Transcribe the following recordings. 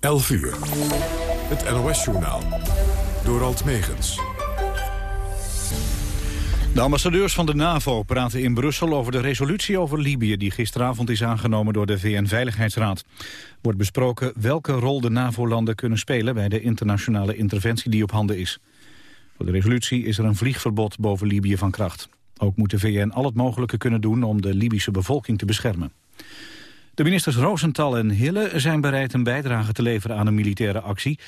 11 uur. Het NOS-journaal. Door Alt Megens. De ambassadeurs van de NAVO praten in Brussel over de resolutie over Libië... die gisteravond is aangenomen door de VN-veiligheidsraad. Wordt besproken welke rol de NAVO-landen kunnen spelen... bij de internationale interventie die op handen is. Voor de resolutie is er een vliegverbod boven Libië van kracht. Ook moet de VN al het mogelijke kunnen doen om de Libische bevolking te beschermen. De ministers Rosenthal en Hille zijn bereid een bijdrage te leveren aan een militaire actie.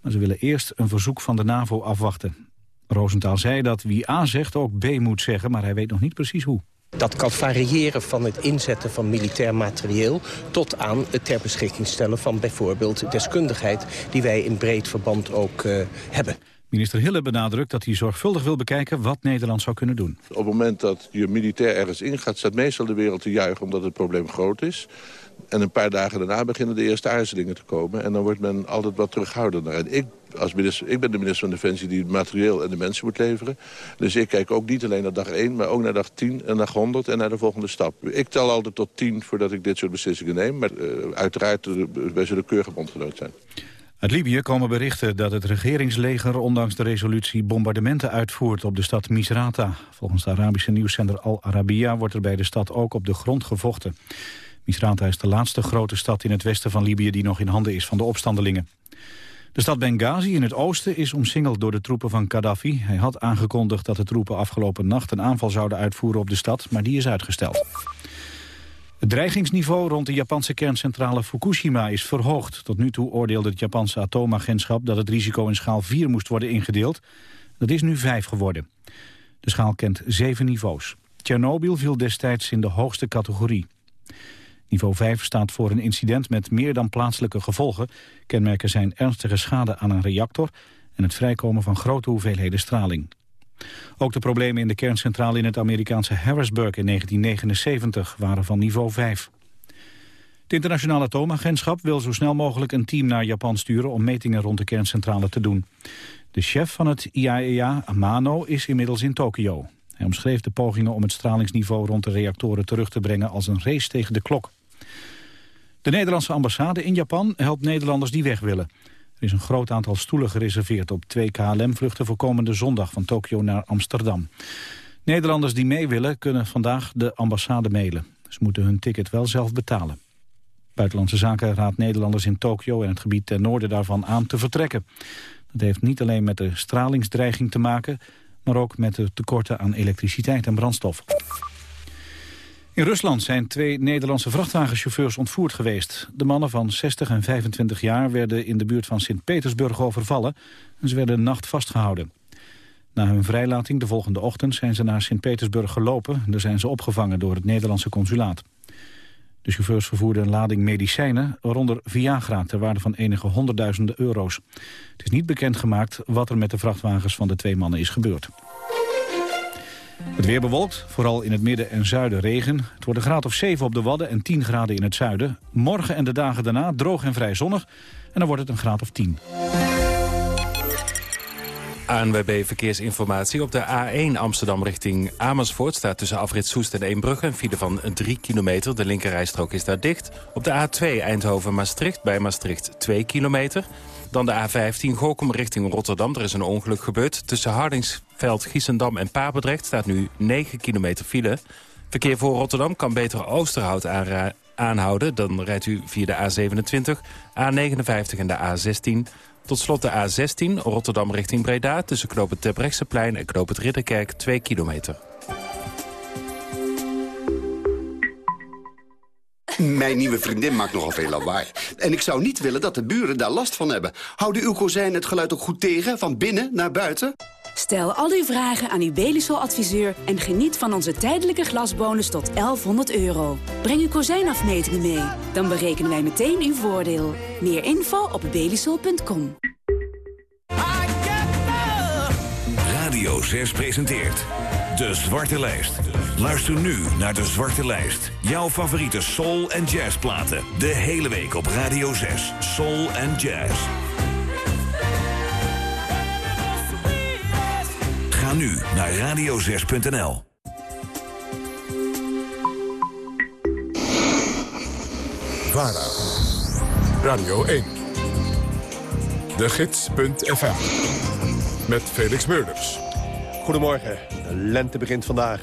Maar ze willen eerst een verzoek van de NAVO afwachten. Rosenthal zei dat wie A zegt ook B moet zeggen, maar hij weet nog niet precies hoe. Dat kan variëren van het inzetten van militair materieel... tot aan het ter beschikking stellen van bijvoorbeeld deskundigheid... die wij in breed verband ook uh, hebben. Minister Hille benadrukt dat hij zorgvuldig wil bekijken wat Nederland zou kunnen doen. Op het moment dat je militair ergens ingaat, staat meestal de wereld te juichen omdat het probleem groot is. En een paar dagen daarna beginnen de eerste aarzelingen te komen. En dan wordt men altijd wat terughoudender. En ik, als minister, ik ben de minister van Defensie die het materieel en de mensen moet leveren. Dus ik kijk ook niet alleen naar dag 1, maar ook naar dag 10 en dag 100 en naar de volgende stap. Ik tel altijd tot 10 voordat ik dit soort beslissingen neem. Maar uh, uiteraard, uh, wij zullen keurig bondgenoot zijn. Uit Libië komen berichten dat het regeringsleger ondanks de resolutie bombardementen uitvoert op de stad Misrata. Volgens de Arabische nieuwszender Al Arabiya wordt er bij de stad ook op de grond gevochten. Misrata is de laatste grote stad in het westen van Libië die nog in handen is van de opstandelingen. De stad Benghazi in het oosten is omsingeld door de troepen van Gaddafi. Hij had aangekondigd dat de troepen afgelopen nacht een aanval zouden uitvoeren op de stad, maar die is uitgesteld. Het dreigingsniveau rond de Japanse kerncentrale Fukushima is verhoogd. Tot nu toe oordeelde het Japanse atoomagentschap dat het risico in schaal 4 moest worden ingedeeld. Dat is nu 5 geworden. De schaal kent zeven niveaus. Tsjernobyl viel destijds in de hoogste categorie. Niveau 5 staat voor een incident met meer dan plaatselijke gevolgen. Kenmerken zijn ernstige schade aan een reactor... en het vrijkomen van grote hoeveelheden straling. Ook de problemen in de kerncentrale in het Amerikaanse Harrisburg in 1979 waren van niveau 5. Het internationale atoomagentschap wil zo snel mogelijk een team naar Japan sturen om metingen rond de kerncentrale te doen. De chef van het IAEA, e Amano, is inmiddels in Tokio. Hij omschreef de pogingen om het stralingsniveau rond de reactoren terug te brengen als een race tegen de klok. De Nederlandse ambassade in Japan helpt Nederlanders die weg willen. Er is een groot aantal stoelen gereserveerd op twee KLM-vluchten voor komende zondag van Tokio naar Amsterdam. Nederlanders die mee willen kunnen vandaag de ambassade mailen. Ze moeten hun ticket wel zelf betalen. Buitenlandse Zaken raadt Nederlanders in Tokio en het gebied ten noorden daarvan aan te vertrekken. Dat heeft niet alleen met de stralingsdreiging te maken, maar ook met de tekorten aan elektriciteit en brandstof. In Rusland zijn twee Nederlandse vrachtwagenchauffeurs ontvoerd geweest. De mannen van 60 en 25 jaar werden in de buurt van Sint-Petersburg overvallen... en ze werden nacht vastgehouden. Na hun vrijlating de volgende ochtend zijn ze naar Sint-Petersburg gelopen... en daar zijn ze opgevangen door het Nederlandse consulaat. De chauffeurs vervoerden een lading medicijnen, waaronder Viagra... ter waarde van enige honderdduizenden euro's. Het is niet bekendgemaakt wat er met de vrachtwagens van de twee mannen is gebeurd. Het weer bewolkt, vooral in het midden en zuiden regen. Het wordt een graad of 7 op de Wadden en 10 graden in het zuiden. Morgen en de dagen daarna droog en vrij zonnig. En dan wordt het een graad of 10. ANWB Verkeersinformatie. Op de A1 Amsterdam richting Amersfoort staat tussen afrit Soest en Eembrugge een file van 3 kilometer. De linkerrijstrook is daar dicht. Op de A2 Eindhoven-Maastricht bij Maastricht 2 kilometer. Dan de A15 Gorkum richting Rotterdam. Er is een ongeluk gebeurd. Tussen Hardingsveld, Giesendam en Papendrecht staat nu 9 kilometer file. Verkeer voor Rotterdam kan beter Oosterhout aanhouden. Dan rijdt u via de A27, A59 en de A16. Tot slot de A16 Rotterdam richting Breda... tussen knoop het Terbrechtseplein en knoop het Ridderkerk 2 kilometer. Mijn nieuwe vriendin maakt nogal veel lawaai. En ik zou niet willen dat de buren daar last van hebben. Houden uw kozijnen het geluid ook goed tegen, van binnen naar buiten? Stel al uw vragen aan uw Belisol-adviseur... en geniet van onze tijdelijke glasbonus tot 1100 euro. Breng uw kozijnafmetingen mee. Dan berekenen wij meteen uw voordeel. Meer info op belisol.com. Radio 6 presenteert... De Zwarte Lijst. Luister nu naar De Zwarte Lijst. Jouw favoriete soul- en jazzplaten. De hele week op Radio 6. Soul en jazz. Ga nu naar radio6.nl. VARA. Radio 1. De Gids.fm. Met Felix Meurders. Goedemorgen. De lente begint vandaag.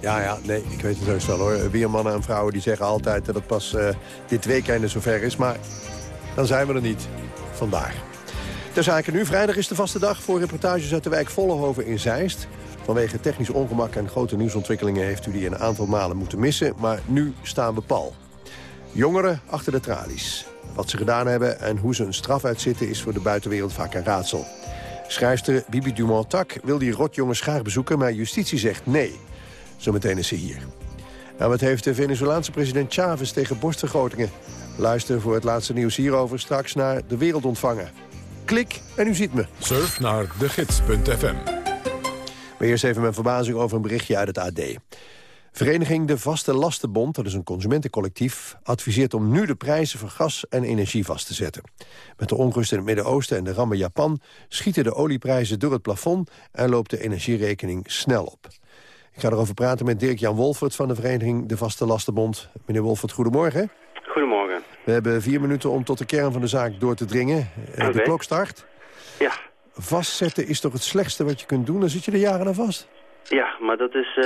Ja, ja, nee, ik weet het heus wel hoor. Weer mannen en vrouwen die zeggen altijd dat het pas uh, dit weekend zover is. Maar dan zijn we er niet. Vandaag. Ter zake nu, vrijdag is de vaste dag voor reportages uit de wijk Vollenhoven in Zeist. Vanwege technisch ongemak en grote nieuwsontwikkelingen heeft u die een aantal malen moeten missen. Maar nu staan we pal. Jongeren achter de tralies. Wat ze gedaan hebben en hoe ze een straf uitzitten is voor de buitenwereld vaak een raadsel. Schrijfster Bibi Dumont-Tak wil die rotjongens graag bezoeken, maar justitie zegt nee. Zometeen is ze hier. En wat heeft de Venezolaanse president Chavez tegen borstvergrotingen? Luister voor het laatste nieuws hierover straks naar De Wereld ontvangen. Klik en u ziet me. Surf naar degids.fm. Maar eerst even mijn verbazing over een berichtje uit het AD. Vereniging De Vaste Lastenbond, dat is een consumentencollectief... adviseert om nu de prijzen voor gas en energie vast te zetten. Met de onrust in het Midden-Oosten en de rammen Japan... schieten de olieprijzen door het plafond en loopt de energierekening snel op. Ik ga erover praten met Dirk-Jan Wolfert van de Vereniging De Vaste Lastenbond. Meneer Wolfert, goedemorgen. Goedemorgen. We hebben vier minuten om tot de kern van de zaak door te dringen. Okay. De klok start. Ja. Vastzetten is toch het slechtste wat je kunt doen? Dan zit je er jaren aan vast. Ja, maar dat is uh,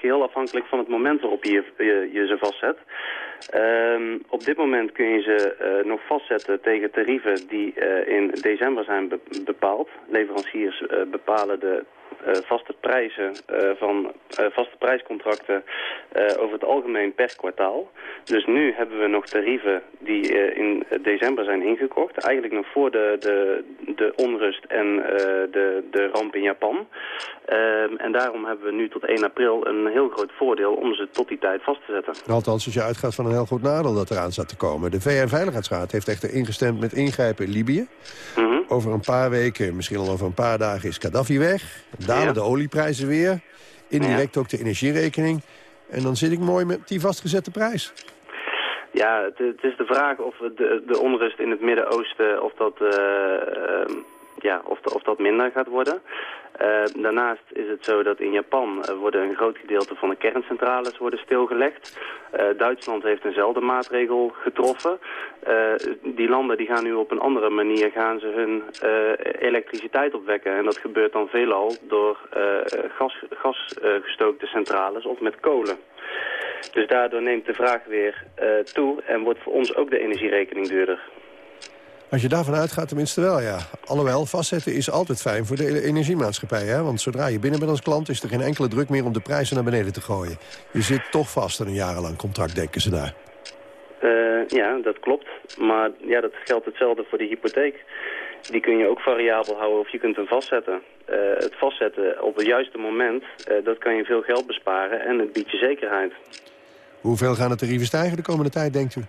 geheel afhankelijk van het moment waarop je je, je ze vastzet. Um, op dit moment kun je ze uh, nog vastzetten tegen tarieven die uh, in december zijn be bepaald. Leveranciers bepalen de vaste prijzen uh, van uh, vaste prijscontracten over het algemeen per kwartaal. Dus nu hebben we nog tarieven die in december zijn ingekocht. Eigenlijk nog voor de, de, de onrust en de, de ramp in Japan. Ehm, en daarom hebben we nu tot 1 april een heel groot voordeel om ze tot die tijd vast te zetten. Althans, als je uitgaat van een heel groot nadeel dat eraan staat te komen. De VN-veiligheidsraad heeft echter ingestemd met ingrijpen in Libië. Mm -hmm. Over een paar weken, misschien al over een paar dagen, is Gaddafi weg. Dalen ja. de olieprijzen weer. Indirect ja. ook de energierekening. En dan zit ik mooi met die vastgezette prijs. Ja, het, het is de vraag of de, de onrust in het Midden-Oosten... of dat... Uh, ja, of, of dat minder gaat worden. Uh, daarnaast is het zo dat in Japan uh, worden een groot gedeelte van de kerncentrales worden stilgelegd. Uh, Duitsland heeft eenzelfde maatregel getroffen. die landen die gaan nu op een andere manier gaan ze hun elektriciteit opwekken. En dat gebeurt dan veelal door gas, gasgestookte centrales of met kolen. Dus daardoor neemt de vraag weer toe en wordt voor ons ook de energierekening duurder. Als je daarvan uitgaat, tenminste wel, ja. Alhoewel, vastzetten is altijd fijn voor de energiemaatschappij. Hè? Want zodra je binnen bent als klant... is er geen enkele druk meer om de prijzen naar beneden te gooien. Je zit toch vast aan een jarenlang contract, denken ze daar. Uh, ja, dat klopt. Maar ja, dat geldt hetzelfde voor de hypotheek. Die kun je ook variabel houden of je kunt hem vastzetten. Uh, het vastzetten op het juiste moment, uh, dat kan je veel geld besparen en het biedt je zekerheid. Hoeveel gaan de tarieven stijgen de komende tijd, denkt u?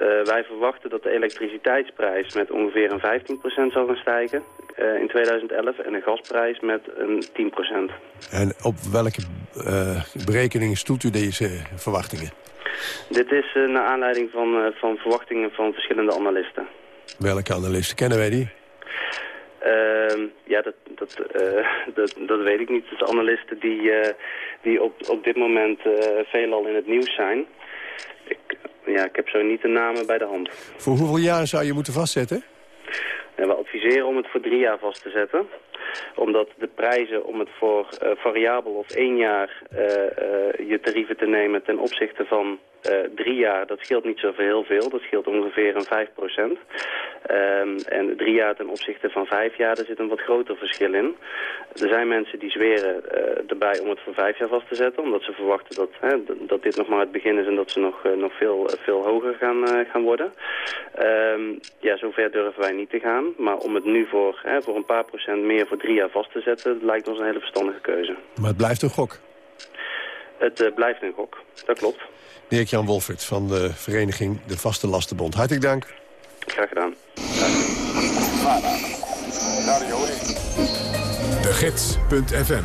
Uh, wij verwachten dat de elektriciteitsprijs met ongeveer een 15% zal gaan stijgen uh, in 2011 en de gasprijs met een 10%. En op welke uh, berekeningen stoelt u deze verwachtingen? Dit is naar aanleiding van, van verwachtingen van verschillende analisten. Welke analisten kennen wij die? Ehm, ja, dat, dat, dat, dat weet ik niet. Het zijn analisten die, die op, op dit moment veelal in het nieuws zijn. Ik, ja, ik heb zo niet de namen bij de hand. Voor hoeveel jaar zou je moeten vastzetten? We adviseren om het voor drie jaar vast te zetten. Omdat de prijzen om het voor uh, variabel of één jaar uh, uh, je tarieven te nemen ten opzichte van uh, drie jaar, dat scheelt niet zo heel veel. Dat scheelt ongeveer een 5 procent. Um, en drie jaar ten opzichte van vijf jaar, daar zit een wat groter verschil in. Er zijn mensen die zweren uh, erbij om het voor vijf jaar vast te zetten. Omdat ze verwachten dat, hè, dat dit nog maar het begin is en dat ze nog, uh, nog veel, veel hoger gaan, gaan worden. Um, ja, zover durven wij niet te gaan. Maar om het nu voor, hè, voor een paar procent meer voor drie jaar vast te zetten, lijkt ons een hele verstandige keuze. Maar het blijft een gok? Het blijft een gok, dat klopt. Dirk-Jan Wolfert van de vereniging De Vaste Lastenbond. Hartelijk dank. Graag gedaan. De Gids.fm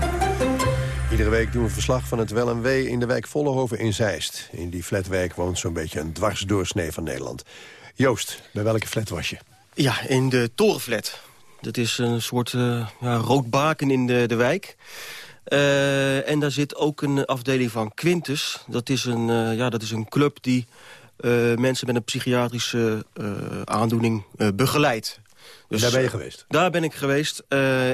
Iedere week doen we verslag van het wel en wee in de wijk Vollenhoven in Zeist. In die flatwijk woont zo'n beetje een dwarsdoorsnee van Nederland. Joost, bij welke flat was je? Ja, in de Torenflat. Dat is een soort uh, ja, rood baken in de, de wijk. Uh, en daar zit ook een afdeling van Quintus. Dat is een, uh, ja, dat is een club die uh, mensen met een psychiatrische aandoening begeleidt. Dus, daar ben je geweest? Daar ben ik geweest.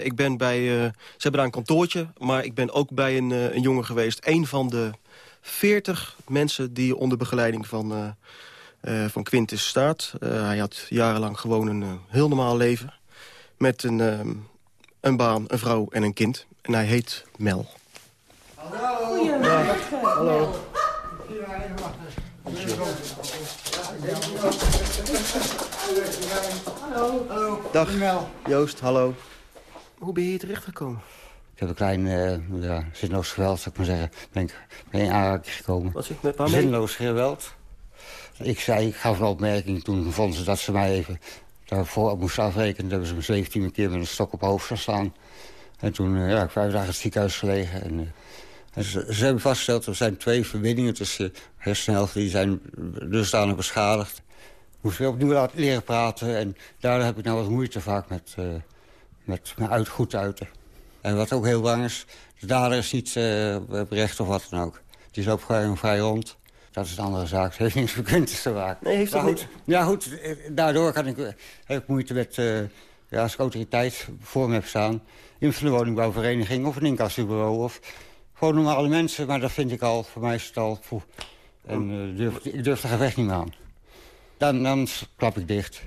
Ik ben bij, ze hebben daar een kantoortje, maar ik ben ook bij een, een jongen geweest. Een van de veertig mensen die onder begeleiding van, van Quintus staat. hij had jarenlang gewoon een heel normaal leven. Met een, een baan, een vrouw en een kind. En hij heet Mel. Hallo. Goedemiddag. Hallo. Hallo. Hallo. Dag. Joost, hallo. Hoe ben je hier terechtgekomen? Ik heb een klein uh, ja, zinloos geweld, zou ik maar zeggen. Ben ik ben in aanraking gekomen. Wat zit met waarmee? Zinloos geweld. Ik zei, ik gaf een opmerking. Toen vonden ze dat ze mij even daarvoor moesten afrekenen. Toen hebben ze me 17 keer met een stok op hoofd staan. En toen uh, ja, vijf dagen het ziekenhuis gelegen. En, ze, ze, hebben vastgesteld, er zijn twee verbindingen tussen hersenhelften... die zijn dusdanig beschadigd moest weer opnieuw laten leren praten. En daardoor heb ik nou wat moeite vaak met, uh, met me uit, goed uiten. En wat ook heel bang is, de dader is niet uh, berecht of wat dan ook. Die loopt gewoon vrij rond. Dat is een andere zaak. Het heeft niks met kunst te maken. Nee, heeft dat goed, Ja, goed. Eh, daardoor kan ik, heb ik moeite met... Uh, ja, als ik autoriteit voor me heb staan... in van de woningbouwvereniging of een incassobureau... of gewoon normale mensen. Maar dat vind ik al, voor mij is het al... Poeh. En uh, durf, ik durf er gevecht niet meer aan dan, dan klap ik dicht.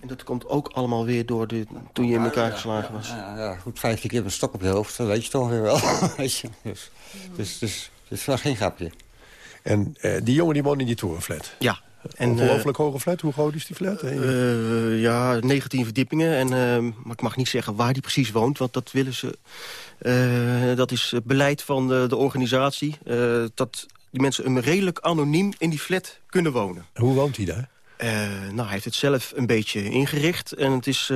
En dat komt ook allemaal weer door de, toen je in elkaar geslagen was? Ja, ja, goed, vijftien keer een stok op je hoofd, dat weet je toch weer wel. weet je? Dus, dus, dus, dus het was geen grapje. En uh, die jongen die woont in die torenflat? Ja. En, Ongelooflijk uh, hoge flat. Hoe groot is die flat? Uh, ja, 19 verdiepingen. En, maar ik mag niet zeggen waar die precies woont, want dat willen ze... dat is beleid van de, de organisatie. dat die mensen een redelijk anoniem in die flat kunnen wonen. hoe woont hij daar? Nou, hij heeft het zelf een beetje ingericht. En het is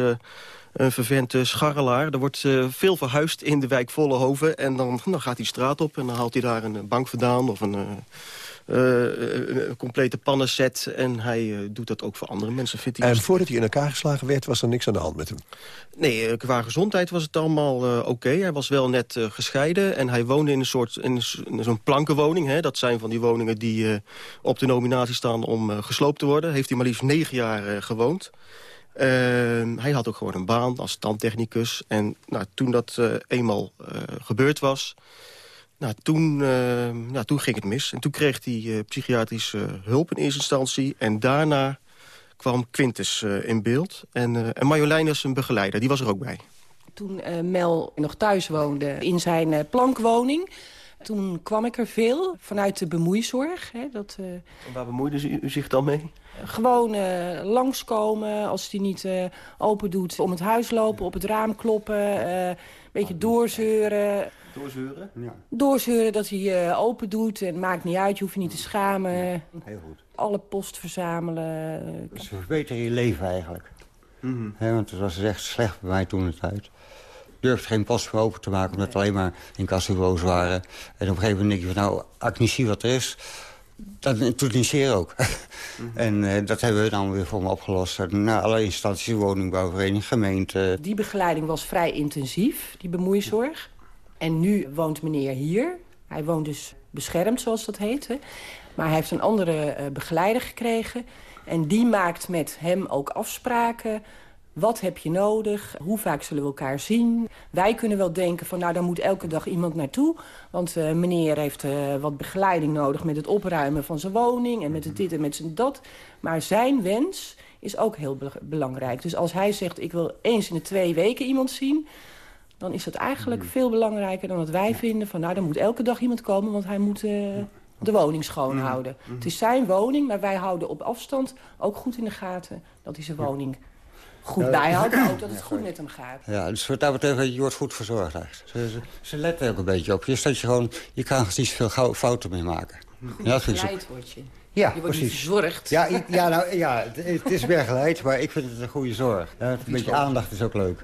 een vervente scharrelaar. Er wordt uh, veel verhuisd in de wijk Vollehoven. En dan, dan gaat hij straat op en dan haalt hij daar een bank vandaan... of een, een complete pannenset. En hij doet dat ook voor andere mensen. Vindt hij en voordat hij in elkaar geslagen werd, was er niks aan de hand met hem? Nee, qua gezondheid was het allemaal oké. Hij was wel net gescheiden en hij woonde in een soort in zo'n plankenwoning. Hè. Dat zijn van die woningen die op de nominatie staan om gesloopt te worden. Heeft hij maar liefst negen jaar gewoond. Uh, hij had ook gewoon een baan als tandtechnicus. En nou, toen dat uh, eenmaal uh, gebeurd was... Nou, toen, nou, toen ging het mis. En toen kreeg hij psychiatrische hulp in eerste instantie. En daarna kwam Quintus in beeld. En, en Marjolein is een begeleider, die was er ook bij. Toen Mel nog thuis woonde in zijn plankwoning... Toen kwam ik er veel vanuit de bemoeizorg. Hè, dat, uh, en waar bemoeide u, u zich dan mee? Gewoon uh, langskomen als hij niet uh, open doet. Om het huis lopen, op het raam kloppen. een beetje doorzeuren. Doorzeuren? Ja. Doorzeuren dat hij open doet. En maakt niet uit, je hoeft je niet te schamen. Heel goed. Alle post verzamelen. Dus verbeteren je leven eigenlijk. Mm -hmm. He, want het was echt slecht bij mij toen het uit durfde geen post meer open te maken... omdat het alleen maar incassobureaus waren. En op een gegeven moment denk je van, nou, als ik niet zie wat er is... niet zeer ook. en uh, dat hebben we dan weer voor me opgelost. Nou, alle instanties, woningbouwvereniging, gemeente... Die begeleiding was vrij intensief, die bemoeizorg. En nu woont meneer hier. Hij woont dus beschermd, zoals dat heet. Hè. Maar hij heeft een andere uh, begeleider gekregen... En die maakt met hem ook afspraken wat heb je nodig? Hoe vaak zullen we elkaar zien? Wij kunnen wel denken van nou, daar moet elke dag iemand naartoe. Want uh, meneer heeft uh, wat begeleiding nodig met het opruimen van zijn woning... en met het dit en met zijn dat. Maar zijn wens is ook heel be belangrijk. Dus als hij zegt ik wil eens in de twee weken iemand zien... dan is dat eigenlijk veel belangrijker dan dat wij vinden... van nou, dan moet elke dag iemand komen, want hij moet... Uh, de woning schoonhouden. Het is zijn woning, maar wij houden op afstand ook goed in de gaten... dat hij zijn woning goed bijhouden. Ook dat het goed met hem gaat. Ja, dus wat dat betreft, je wordt goed verzorgd eigenlijk. Ze, ze, ze letten ook een beetje op je. Dat je gewoon, je kan niet veel fouten mee maken. Goed ja, begeleid word je. Ja, je wordt precies. verzorgd. Ja, ja, nou, ja het, het is begeleid, maar ik vind het een goede zorg. Ja, een beetje aandacht is ook leuk.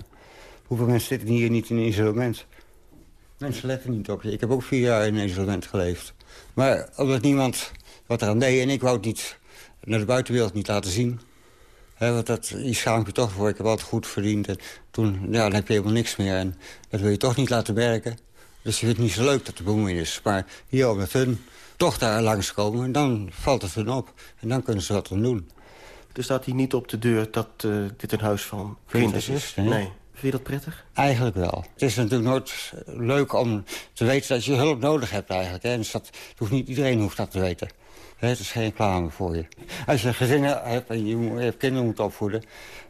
Hoeveel mensen zitten hier niet in isolement? Mensen letten niet op je. Ik heb ook vier jaar in isolement geleefd. Maar omdat niemand wat eraan deed en ik wou het niet naar de buitenwereld niet laten zien... He, want dat, je schaamt je toch voor. Ik heb altijd goed verdiend. En toen ja, dan heb je helemaal niks meer. En dat wil je toch niet laten merken. Dus je vindt het niet zo leuk dat er bemoeienis is. Maar hier met hun toch daar langskomen. En dan valt het hun op. En dan kunnen ze wat aan doen. Er staat hier niet op de deur dat uh, dit een huis van kinders is. Nee. nee. Vind je dat prettig? Eigenlijk wel. Het is natuurlijk nooit leuk om te weten dat je hulp nodig hebt eigenlijk. Hè. Dus dat, hoeft niet iedereen hoeft dat te weten. Het is geen reclame voor je. Als je gezinnen hebt en je, hebt kinderen moet opvoeden...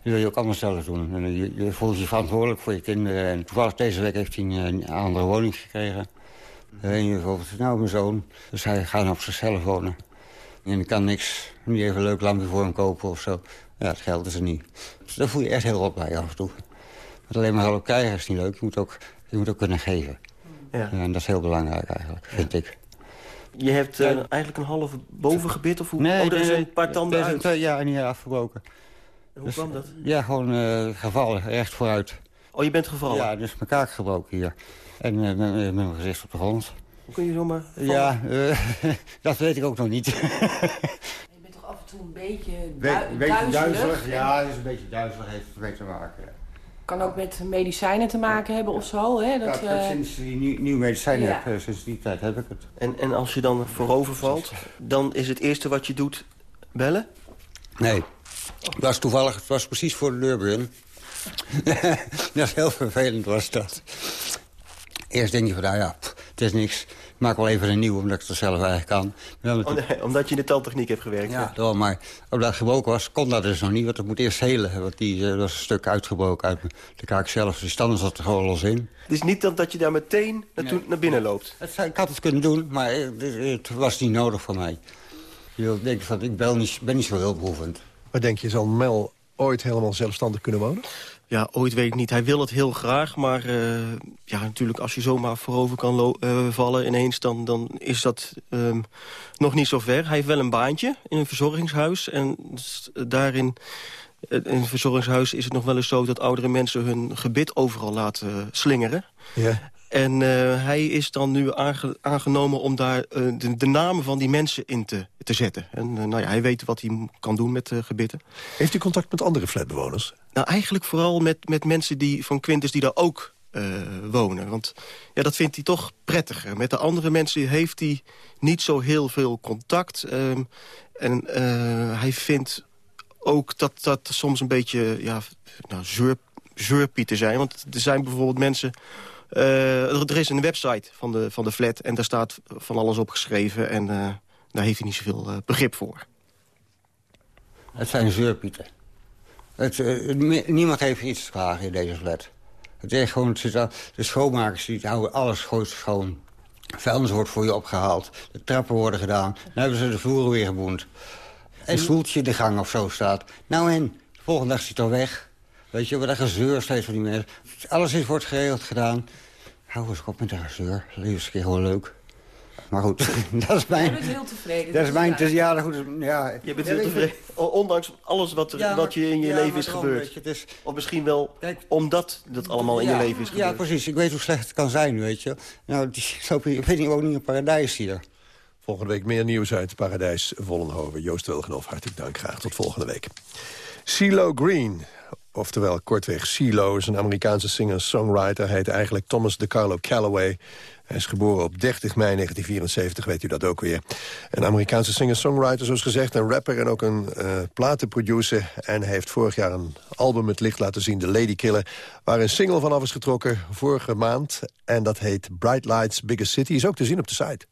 dan wil je ook allemaal zelf doen. En je, je voelt je verantwoordelijk voor je kinderen. En toevallig deze week heeft hij een, andere woning gekregen. En bijvoorbeeld, nou, mijn zoon. Dus hij gaat op zichzelf wonen. En ik kan niks, niet even een leuk lampje voor hem kopen of zo. Ja, het geld is er niet. Dus daar voel je echt heel op bij af en toe. Want alleen maar hulp krijgen is niet leuk. Je moet ook, je moet ook kunnen geven. Ja. En dat is heel belangrijk eigenlijk, vind ik. Je hebt uh, eigenlijk een half bovengebit of hoe? Nee, oh, er is een paar tanden uit. Een, ja, niet afgebroken. hoe dus, kwam dat? Ja, gewoon uh, gevallen, recht vooruit. Oh, je bent gevallen? Ja, dus mijn kaak gebroken hier. En uh, met, met mijn gezicht op de grond. Hoe kun je zomaar vallen? Ja, dat weet ik ook nog niet. je bent toch af en toe een beetje, du beetje duizelig? Ja, het is een beetje duizelig, heeft het mee te maken kan ook met medicijnen te maken hebben of zo. Hè? Dat, ja, uh... sinds die nieuw, nieuwe medicijnen ja. heb, eh, sinds die tijd heb ik het. En, en als je dan voorover valt, dan is het eerste wat je doet bellen? Nee, dat was toevallig, het was precies voor de deur dat is heel vervelend was dat. Eerst denk je van, nou ja, het is niks maak wel even een nieuwe, omdat ik het zelf eigenlijk kan. Oh, nee, omdat je in de teltechniek hebt gewerkt? Ja, wel, maar omdat het gebroken was, kon dat dus nog niet. Want het moet eerst helen. Want die uh, was een stuk uitgebroken uit de kaak zelf. Dus dan zat er gewoon los in. Het is niet dat je daar meteen naartoe, naar binnen loopt? Het, ik had het kunnen doen, maar het, was niet nodig voor mij. Je denkt van, ik ben niet, ben niet zo heel behoevend. Maar denk je, zal Mel ooit helemaal zelfstandig kunnen wonen? Ja, ooit weet ik niet. Hij wil het heel graag, maar uh, ja, natuurlijk als je zomaar voorover kan uh, vallen ineens... dan, dan is dat um, nog niet zo ver. Hij heeft wel een baantje in een verzorgingshuis. En daarin, in een verzorgingshuis is het nog wel eens zo... dat oudere mensen hun gebit overal laten slingeren. Ja. En uh, hij is dan nu aangenomen om daar uh, de, de, namen van die mensen in te, te zetten. En uh, nou ja, hij weet wat hij kan doen met gebitten. Heeft u contact met andere flatbewoners? Nou, eigenlijk vooral met, met mensen die, van Quintus die daar ook wonen. Want ja, dat vindt hij toch prettiger. Met de andere mensen heeft hij niet zo heel veel contact. Ehm, en hij vindt ook dat dat soms een beetje ja, nou, zeurpieten zijn. Want er zijn bijvoorbeeld mensen er is een website van de, van de flat en daar staat van alles op geschreven. En uh, daar heeft hij niet zoveel uh, begrip voor. Het zijn zeurpieten. Het, niemand heeft iets te klagen in deze flat. Het is gewoon, het de schoonmakers die houden alles gewoon schoon. Vuilnis wordt voor je opgehaald. De trappen worden gedaan. Dan hebben ze de vloeren weer geboend. Een stoeltje in de gang of zo staat. Nou en, de volgende dag zit hij weg. Weet je, wat een gezeur steeds van die mensen. Alles is, wordt geregeld gedaan. Hou eens op met de gezeur. Is een keer gewoon leuk. Maar goed, dat is mijn... Je bent heel tevreden. Dat is mijn... Dus ja, goed, ja, je bent heel tevreden. Ondanks alles wat, er, wat je in je leven is gebeurd. Je, is, of misschien wel Kijk, omdat dat allemaal in je leven is gebeurd. Ja, precies. Ik weet hoe slecht het kan zijn, weet je. Nou, die, ik weet niet, ook niet een paradijs hier. Volgende week meer nieuws uit Paradijs Vollenhoven. Joost Wilgenhoff, hartelijk dank. Graag tot volgende week. CeeLo Green oftewel kortweg CeeLo, is een Amerikaanse singer-songwriter. Heet eigenlijk Thomas DeCarlo Calloway. Hij is geboren op 30 mei 1974, weet u dat ook weer. Een Amerikaanse singer-songwriter, zoals gezegd, een rapper en ook een uh, platenproducer. En hij heeft vorig jaar een album het licht laten zien, The Lady Killer... waar een single vanaf is getrokken vorige maand. En dat heet Bright Lights, Biggest City, is ook te zien op de site.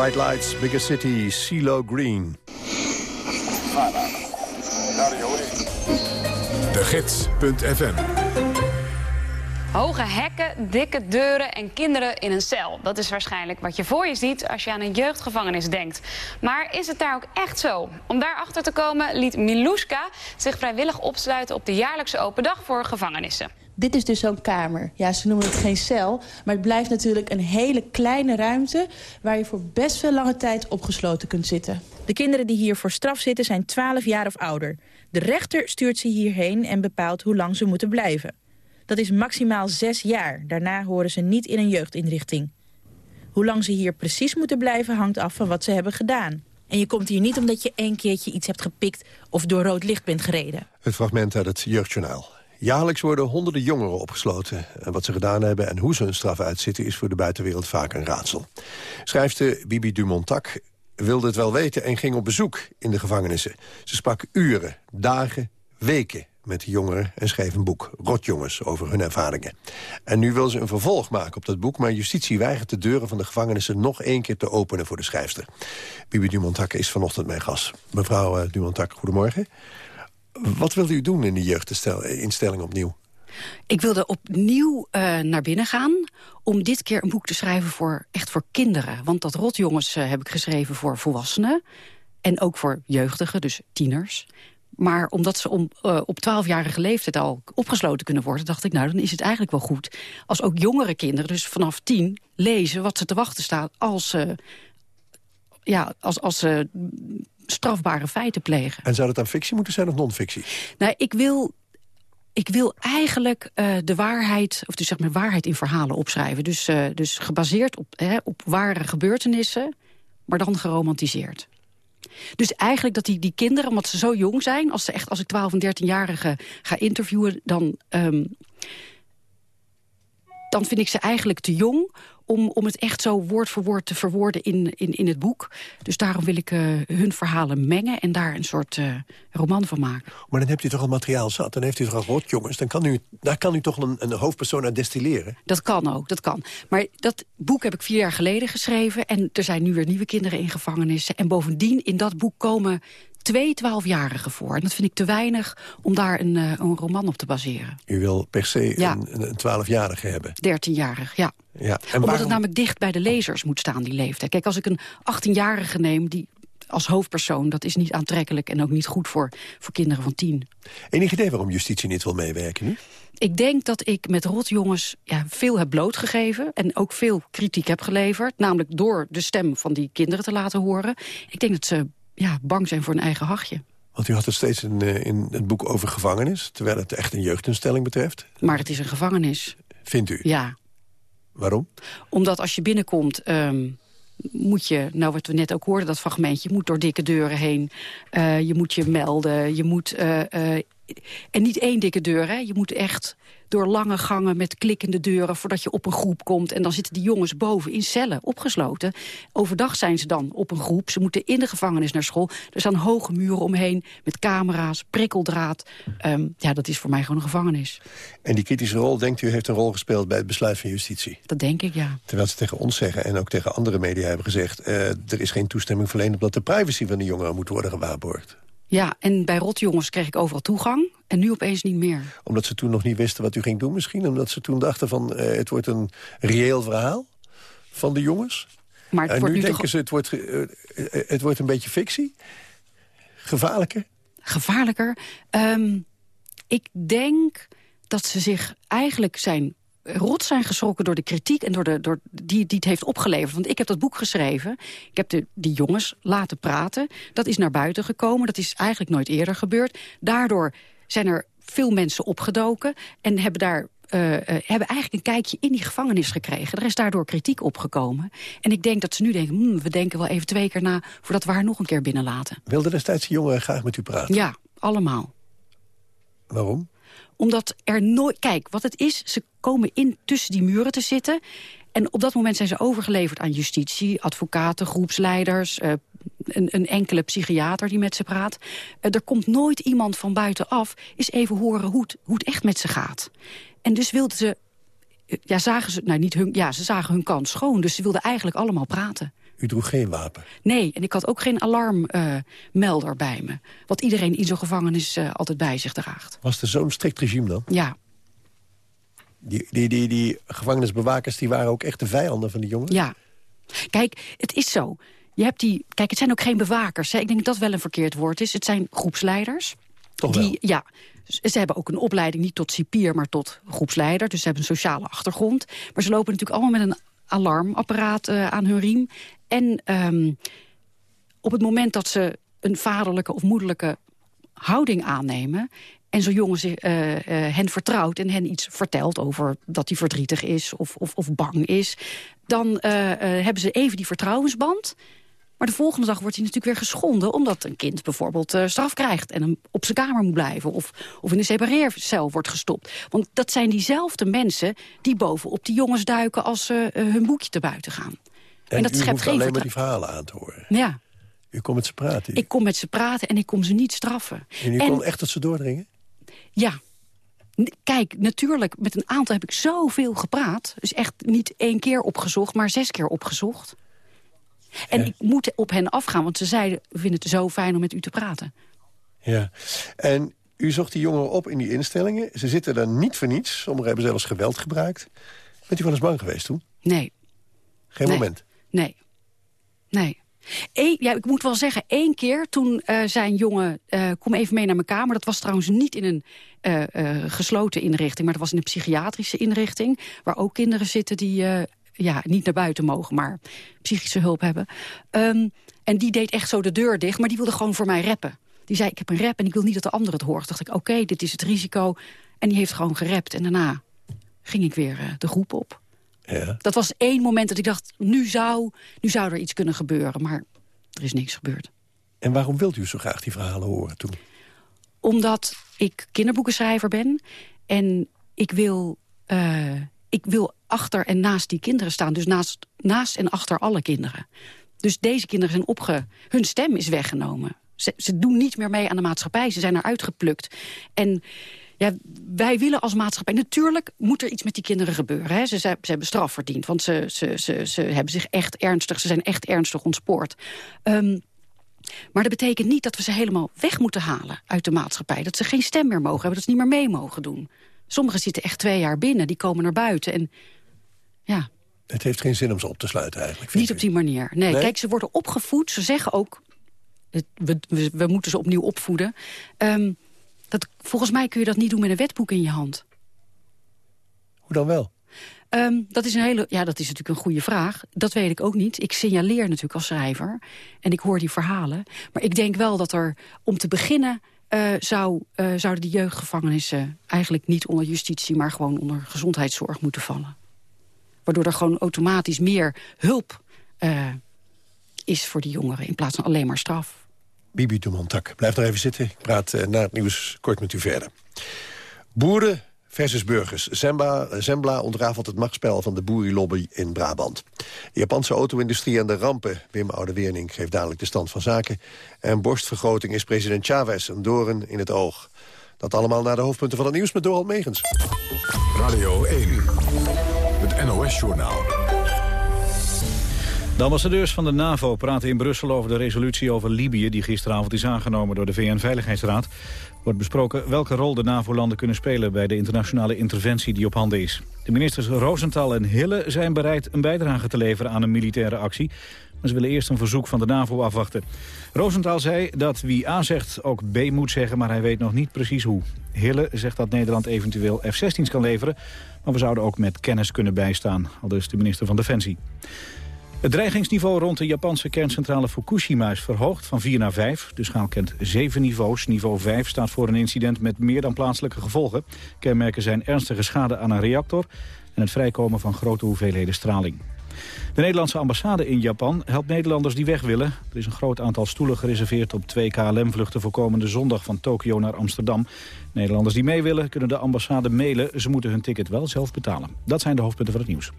Bright Lights, Bigger City, CeeLo Green. De Gids.fm Hoge hekken, dikke deuren en kinderen in een cel. Dat is waarschijnlijk wat je voor je ziet als je aan een jeugdgevangenis denkt. Maar is het daar ook echt zo? Om daarachter te komen liet Miluska zich vrijwillig opsluiten op de jaarlijkse open dag voor gevangenissen. Dit is dus zo'n kamer. Ja, ze noemen het geen cel, maar het blijft natuurlijk een hele kleine ruimte... waar je voor best veel lange tijd opgesloten kunt zitten. De kinderen die hier voor straf zitten zijn 12 jaar of ouder. De rechter stuurt ze hierheen en bepaalt hoe lang ze moeten blijven. Dat is maximaal zes jaar. Daarna horen ze niet in een jeugdinrichting. Hoe lang ze hier precies moeten blijven hangt af van wat ze hebben gedaan. En je komt hier niet omdat je één keertje iets hebt gepikt... of door rood licht bent gereden. Het fragment uit het Jeugdjournaal. Jaarlijks worden honderden jongeren opgesloten. En wat ze gedaan hebben en hoe ze hun straf uitzitten... is voor de buitenwereld vaak een raadsel. Schrijfster Bibi Dumontak wilde het wel weten en ging op bezoek in de gevangenissen. Ze sprak uren, dagen, weken met de jongeren en schreef een boek, Rotjongens, over hun ervaringen. En nu wil ze een vervolg maken op dat boek... maar justitie weigert de deuren van de gevangenissen nog één keer te openen voor de schrijfster. Bibi Dumontak is vanochtend mijn gast. Mevrouw uh, Dumontak, goedemorgen. Wat wilde u doen in die jeugdinstelling opnieuw? Ik wilde opnieuw uh, naar binnen gaan om dit keer een boek te schrijven voor echt voor kinderen. Want dat Rotjongens uh, heb ik geschreven voor volwassenen en ook voor jeugdigen, dus tieners. Maar omdat ze om, uh, op twaalfjarige leeftijd al opgesloten kunnen worden... dacht ik, nou, dan is het eigenlijk wel goed... als ook jongere kinderen, dus vanaf tien, lezen wat ze te wachten staat... als ja, als, als ze strafbare feiten plegen. En zou dat dan fictie moeten zijn of non-fictie? Nou, ik wil ik wil eigenlijk uh, de waarheid, of dus zeg maar waarheid in verhalen opschrijven. Dus, uh, dus gebaseerd op, hè, op ware gebeurtenissen, maar dan geromantiseerd. Dus eigenlijk dat die, die kinderen, omdat ze zo jong zijn... als, ze echt, als ik 12 en 13-jarigen ga interviewen... Dan, um, dan vind ik ze eigenlijk te jong om, om het echt zo woord voor woord te verwoorden in, in, in het boek. Dus daarom wil ik uh, hun verhalen mengen en daar een soort uh, roman van maken. Maar dan hebt u toch al materiaal zat? Dan heeft u toch al rot, jongens? Dan kan u, daar kan u toch een, een hoofdpersoon uit destilleren? Dat kan ook, dat kan. Maar dat boek heb ik vier jaar geleden geschreven... en er zijn nu weer nieuwe kinderen in gevangenissen. En bovendien, in dat boek komen twee twaalfjarigen voor. En dat vind ik te weinig om daar een, uh, een roman op te baseren. U wil per se ja. een twaalfjarige hebben? Dertienjarig, ja. ja. En Omdat waarom... het namelijk dicht bij de lezers moet staan, die leeftijd. Kijk, als ik een 18-jarige neem... die als hoofdpersoon, dat is niet aantrekkelijk... en ook niet goed voor, voor kinderen van tien. Enig idee waarom justitie niet wil meewerken nu? Ik denk dat ik met rotjongens ja, veel heb blootgegeven... en ook veel kritiek heb geleverd. Namelijk door de stem van die kinderen te laten horen. Ik denk dat ze ja, bang zijn voor een eigen hachje. Want u had het steeds in, in het boek over gevangenis... terwijl het echt een jeugdinstelling betreft. Maar het is een gevangenis. Vindt u? Ja. Waarom? Omdat als je binnenkomt... Um, moet je, nou wat we net ook hoorden, dat fragmentje... je moet door dikke deuren heen, uh, je moet je melden, je moet... Uh, uh, en niet één dikke deur, hè. je moet echt door lange gangen met klikkende deuren... voordat je op een groep komt. En dan zitten die jongens boven in cellen, opgesloten. Overdag zijn ze dan op een groep. Ze moeten in de gevangenis naar school. Er staan hoge muren omheen met camera's, prikkeldraad. Um, ja, dat is voor mij gewoon een gevangenis. En die kritische rol, denkt u, heeft een rol gespeeld... bij het besluit van justitie? Dat denk ik, ja. Terwijl ze tegen ons zeggen en ook tegen andere media hebben gezegd... Uh, er is geen toestemming verleend omdat de privacy van de jongeren moet worden gewaarborgd. Ja, en bij rotjongens kreeg ik overal toegang. En nu opeens niet meer. Omdat ze toen nog niet wisten wat u ging doen misschien? Omdat ze toen dachten van uh, het wordt een reëel verhaal van de jongens? Maar het en wordt nu, nu denken toch... ze het wordt, uh, het wordt een beetje fictie? Gevaarlijker? Gevaarlijker? Um, ik denk dat ze zich eigenlijk zijn rot zijn geschrokken door de kritiek en door de, door die, die het heeft opgeleverd. Want ik heb dat boek geschreven. Ik heb de, die jongens laten praten. Dat is naar buiten gekomen. Dat is eigenlijk nooit eerder gebeurd. Daardoor zijn er veel mensen opgedoken en hebben daar uh, uh, hebben eigenlijk een kijkje in die gevangenis gekregen. Er is daardoor kritiek opgekomen. En ik denk dat ze nu denken, hmm, we denken wel even twee keer na... voordat we haar nog een keer binnenlaten. Wilde destijds de jongeren graag met u praten? Ja, allemaal. Waarom? Omdat er nooit... Kijk, wat het is, ze komen in tussen die muren te zitten... En op dat moment zijn ze overgeleverd aan justitie, advocaten, groepsleiders... Uh, een, een, enkele psychiater die met ze praat. Uh, er komt nooit iemand van buitenaf eens even horen hoe het, hoe het echt met ze gaat. En dus wilden ze... Ja, zagen ze, nou niet hun, ja, ze zagen hun kans schoon, dus ze wilden eigenlijk allemaal praten. U droeg geen wapen? Nee, en ik had ook geen alarmmelder uh, bij me. Wat iedereen in zo'n gevangenis uh, altijd bij zich draagt. Was er zo'n strikt regime dan? Ja. Die, die, die, die gevangenisbewakers die waren ook echt de vijanden van die jongens? Ja. Kijk, het is zo. Je hebt die, kijk, het zijn ook geen bewakers. Hè. Ik denk dat dat wel een verkeerd woord is. Het zijn groepsleiders. Toch die, wel? Ja, ze hebben ook een opleiding niet tot cipier, maar tot groepsleider. Dus ze hebben een sociale achtergrond. Maar ze lopen natuurlijk allemaal met een alarmapparaat uh, aan hun riem. En um, op het moment dat ze een vaderlijke of moederlijke houding aannemen... en zo'n jongen zich, uh, uh, hen vertrouwt en hen iets vertelt over dat hij verdrietig is of, of, of bang is... dan hebben ze even die vertrouwensband... Maar de volgende dag wordt hij natuurlijk weer geschonden... omdat een kind bijvoorbeeld straf krijgt en hem op zijn kamer moet blijven... of, of in een separeercel wordt gestopt. Want dat zijn diezelfde mensen die bovenop die jongens duiken... als ze hun boekje te buiten gaan. En, en dat u schept geen alleen maar die verhalen aan te horen? Ja. U kon met ze praten? Ik kon met ze praten en ik kon ze niet straffen. En u kon echt tot ze doordringen? Ja. Kijk, natuurlijk, met een aantal heb ik zoveel gepraat. Dus echt niet één keer opgezocht, maar zes keer opgezocht. En ja. ik moet op hen afgaan, want ze zeiden... we vinden het zo fijn om met u te praten. Ja, en u zocht die jongeren op in die instellingen. Ze zitten daar niet voor niets. Sommigen hebben zelfs geweld gebruikt. Bent u wel eens bang geweest toen? Nee. Geen nee. moment? Nee. Nee. Ja, ik moet wel zeggen, één keer toen uh, zijn jongen... Uh, kom even mee naar mijn kamer. Dat was trouwens niet in een uh, gesloten inrichting... maar dat was in een psychiatrische inrichting... waar ook kinderen zitten die ja, niet naar buiten mogen, maar psychische hulp hebben. Um, en die deed echt zo de deur dicht, maar die wilde gewoon voor mij rappen. Die zei, ik heb een rap en ik wil niet dat de ander het hoort. dacht ik, oké, dit is het risico. En die heeft gewoon gerapt. En daarna ging ik weer de groep op. Ja. Dat was één moment dat ik dacht, nu zou, nu zou er iets kunnen gebeuren. Maar er is niks gebeurd. En waarom wilt u zo graag die verhalen horen toen? Omdat ik kinderboekenschrijver ben. En ik wil... Uh, ik wil achter en naast die kinderen staan. Dus naast, naast en achter alle kinderen. Dus deze kinderen zijn opge... Hun stem is weggenomen. Ze, ze doen niet meer mee aan de maatschappij. Ze zijn eruit geplukt. En ja, wij willen als maatschappij... Natuurlijk moet er iets met die kinderen gebeuren. Hè. Ze, ze, hebben straf verdiend, want ze, ze, ze, ze hebben zich echt ernstig... ze zijn echt ernstig ontspoord. Um, maar dat betekent niet dat we ze helemaal weg moeten halen uit de maatschappij. Dat ze geen stem meer mogen hebben, dat ze niet meer mee mogen doen. Sommigen zitten echt twee jaar binnen, die komen naar buiten. En ja, het heeft geen zin om ze op te sluiten eigenlijk. Niet op die manier. Nee, kijk, ze worden opgevoed. Ze zeggen ook, het, we, we, we, moeten ze opnieuw opvoeden. Um, dat, volgens mij kun je dat niet doen met een wetboek in je hand. Hoe dan wel? Um, dat is een hele, ja, dat is natuurlijk een goede vraag. Dat weet ik ook niet. Ik signaleer natuurlijk als schrijver. En ik hoor die verhalen. Maar ik denk wel dat er, om te beginnen... Uh, zou, uh, zouden die jeugdgevangenissen eigenlijk niet onder justitie... maar gewoon onder gezondheidszorg moeten vallen. Waardoor er gewoon automatisch meer hulp uh, is voor die jongeren... in plaats van alleen maar straf. Bibi Dumontak, blijf nog even zitten. Ik praat na het nieuws kort met u verder. Boeren versus burgers. Zembla, Zembla ontrafelt het machtsspel van de boerenlobby in Brabant. De Japanse auto-industrie aan de rampen. Wim Oude-Wernink geeft dadelijk de stand van zaken. En borstvergroting is president Chavez een doorn in het oog. Dat allemaal naar de hoofdpunten van het nieuws met Dorald Megens. Radio 1, het NOS-journaal. De ambassadeurs van de NAVO praten in Brussel over de resolutie over Libië... die gisteravond is aangenomen door de VN-veiligheidsraad wordt besproken welke rol de NAVO-landen kunnen spelen bij de internationale interventie die op handen is. De ministers Rosenthal en Hille zijn bereid een bijdrage te leveren aan een militaire actie. Maar ze willen eerst een verzoek van de NAVO afwachten. Rosenthal zei dat wie A zegt ook B moet zeggen, maar hij weet nog niet precies hoe. Hille zegt dat Nederland eventueel F-16's kan leveren, maar we zouden ook met kennis kunnen bijstaan, al dus de minister van Defensie. Het dreigingsniveau rond de Japanse kerncentrale Fukushima is verhoogd van 4 naar 5. De schaal kent 7 niveaus. Niveau 5 staat voor een incident met meer dan plaatselijke gevolgen. Kenmerken zijn ernstige schade aan een reactor en het vrijkomen van grote hoeveelheden straling. De Nederlandse ambassade in Japan helpt Nederlanders die weg willen. Er is een groot aantal stoelen gereserveerd op twee KLM-vluchten voor komende zondag van Tokio naar Amsterdam. Nederlanders die mee willen kunnen de ambassade mailen. Ze moeten hun ticket wel zelf betalen. Dat zijn de hoofdpunten van het nieuws.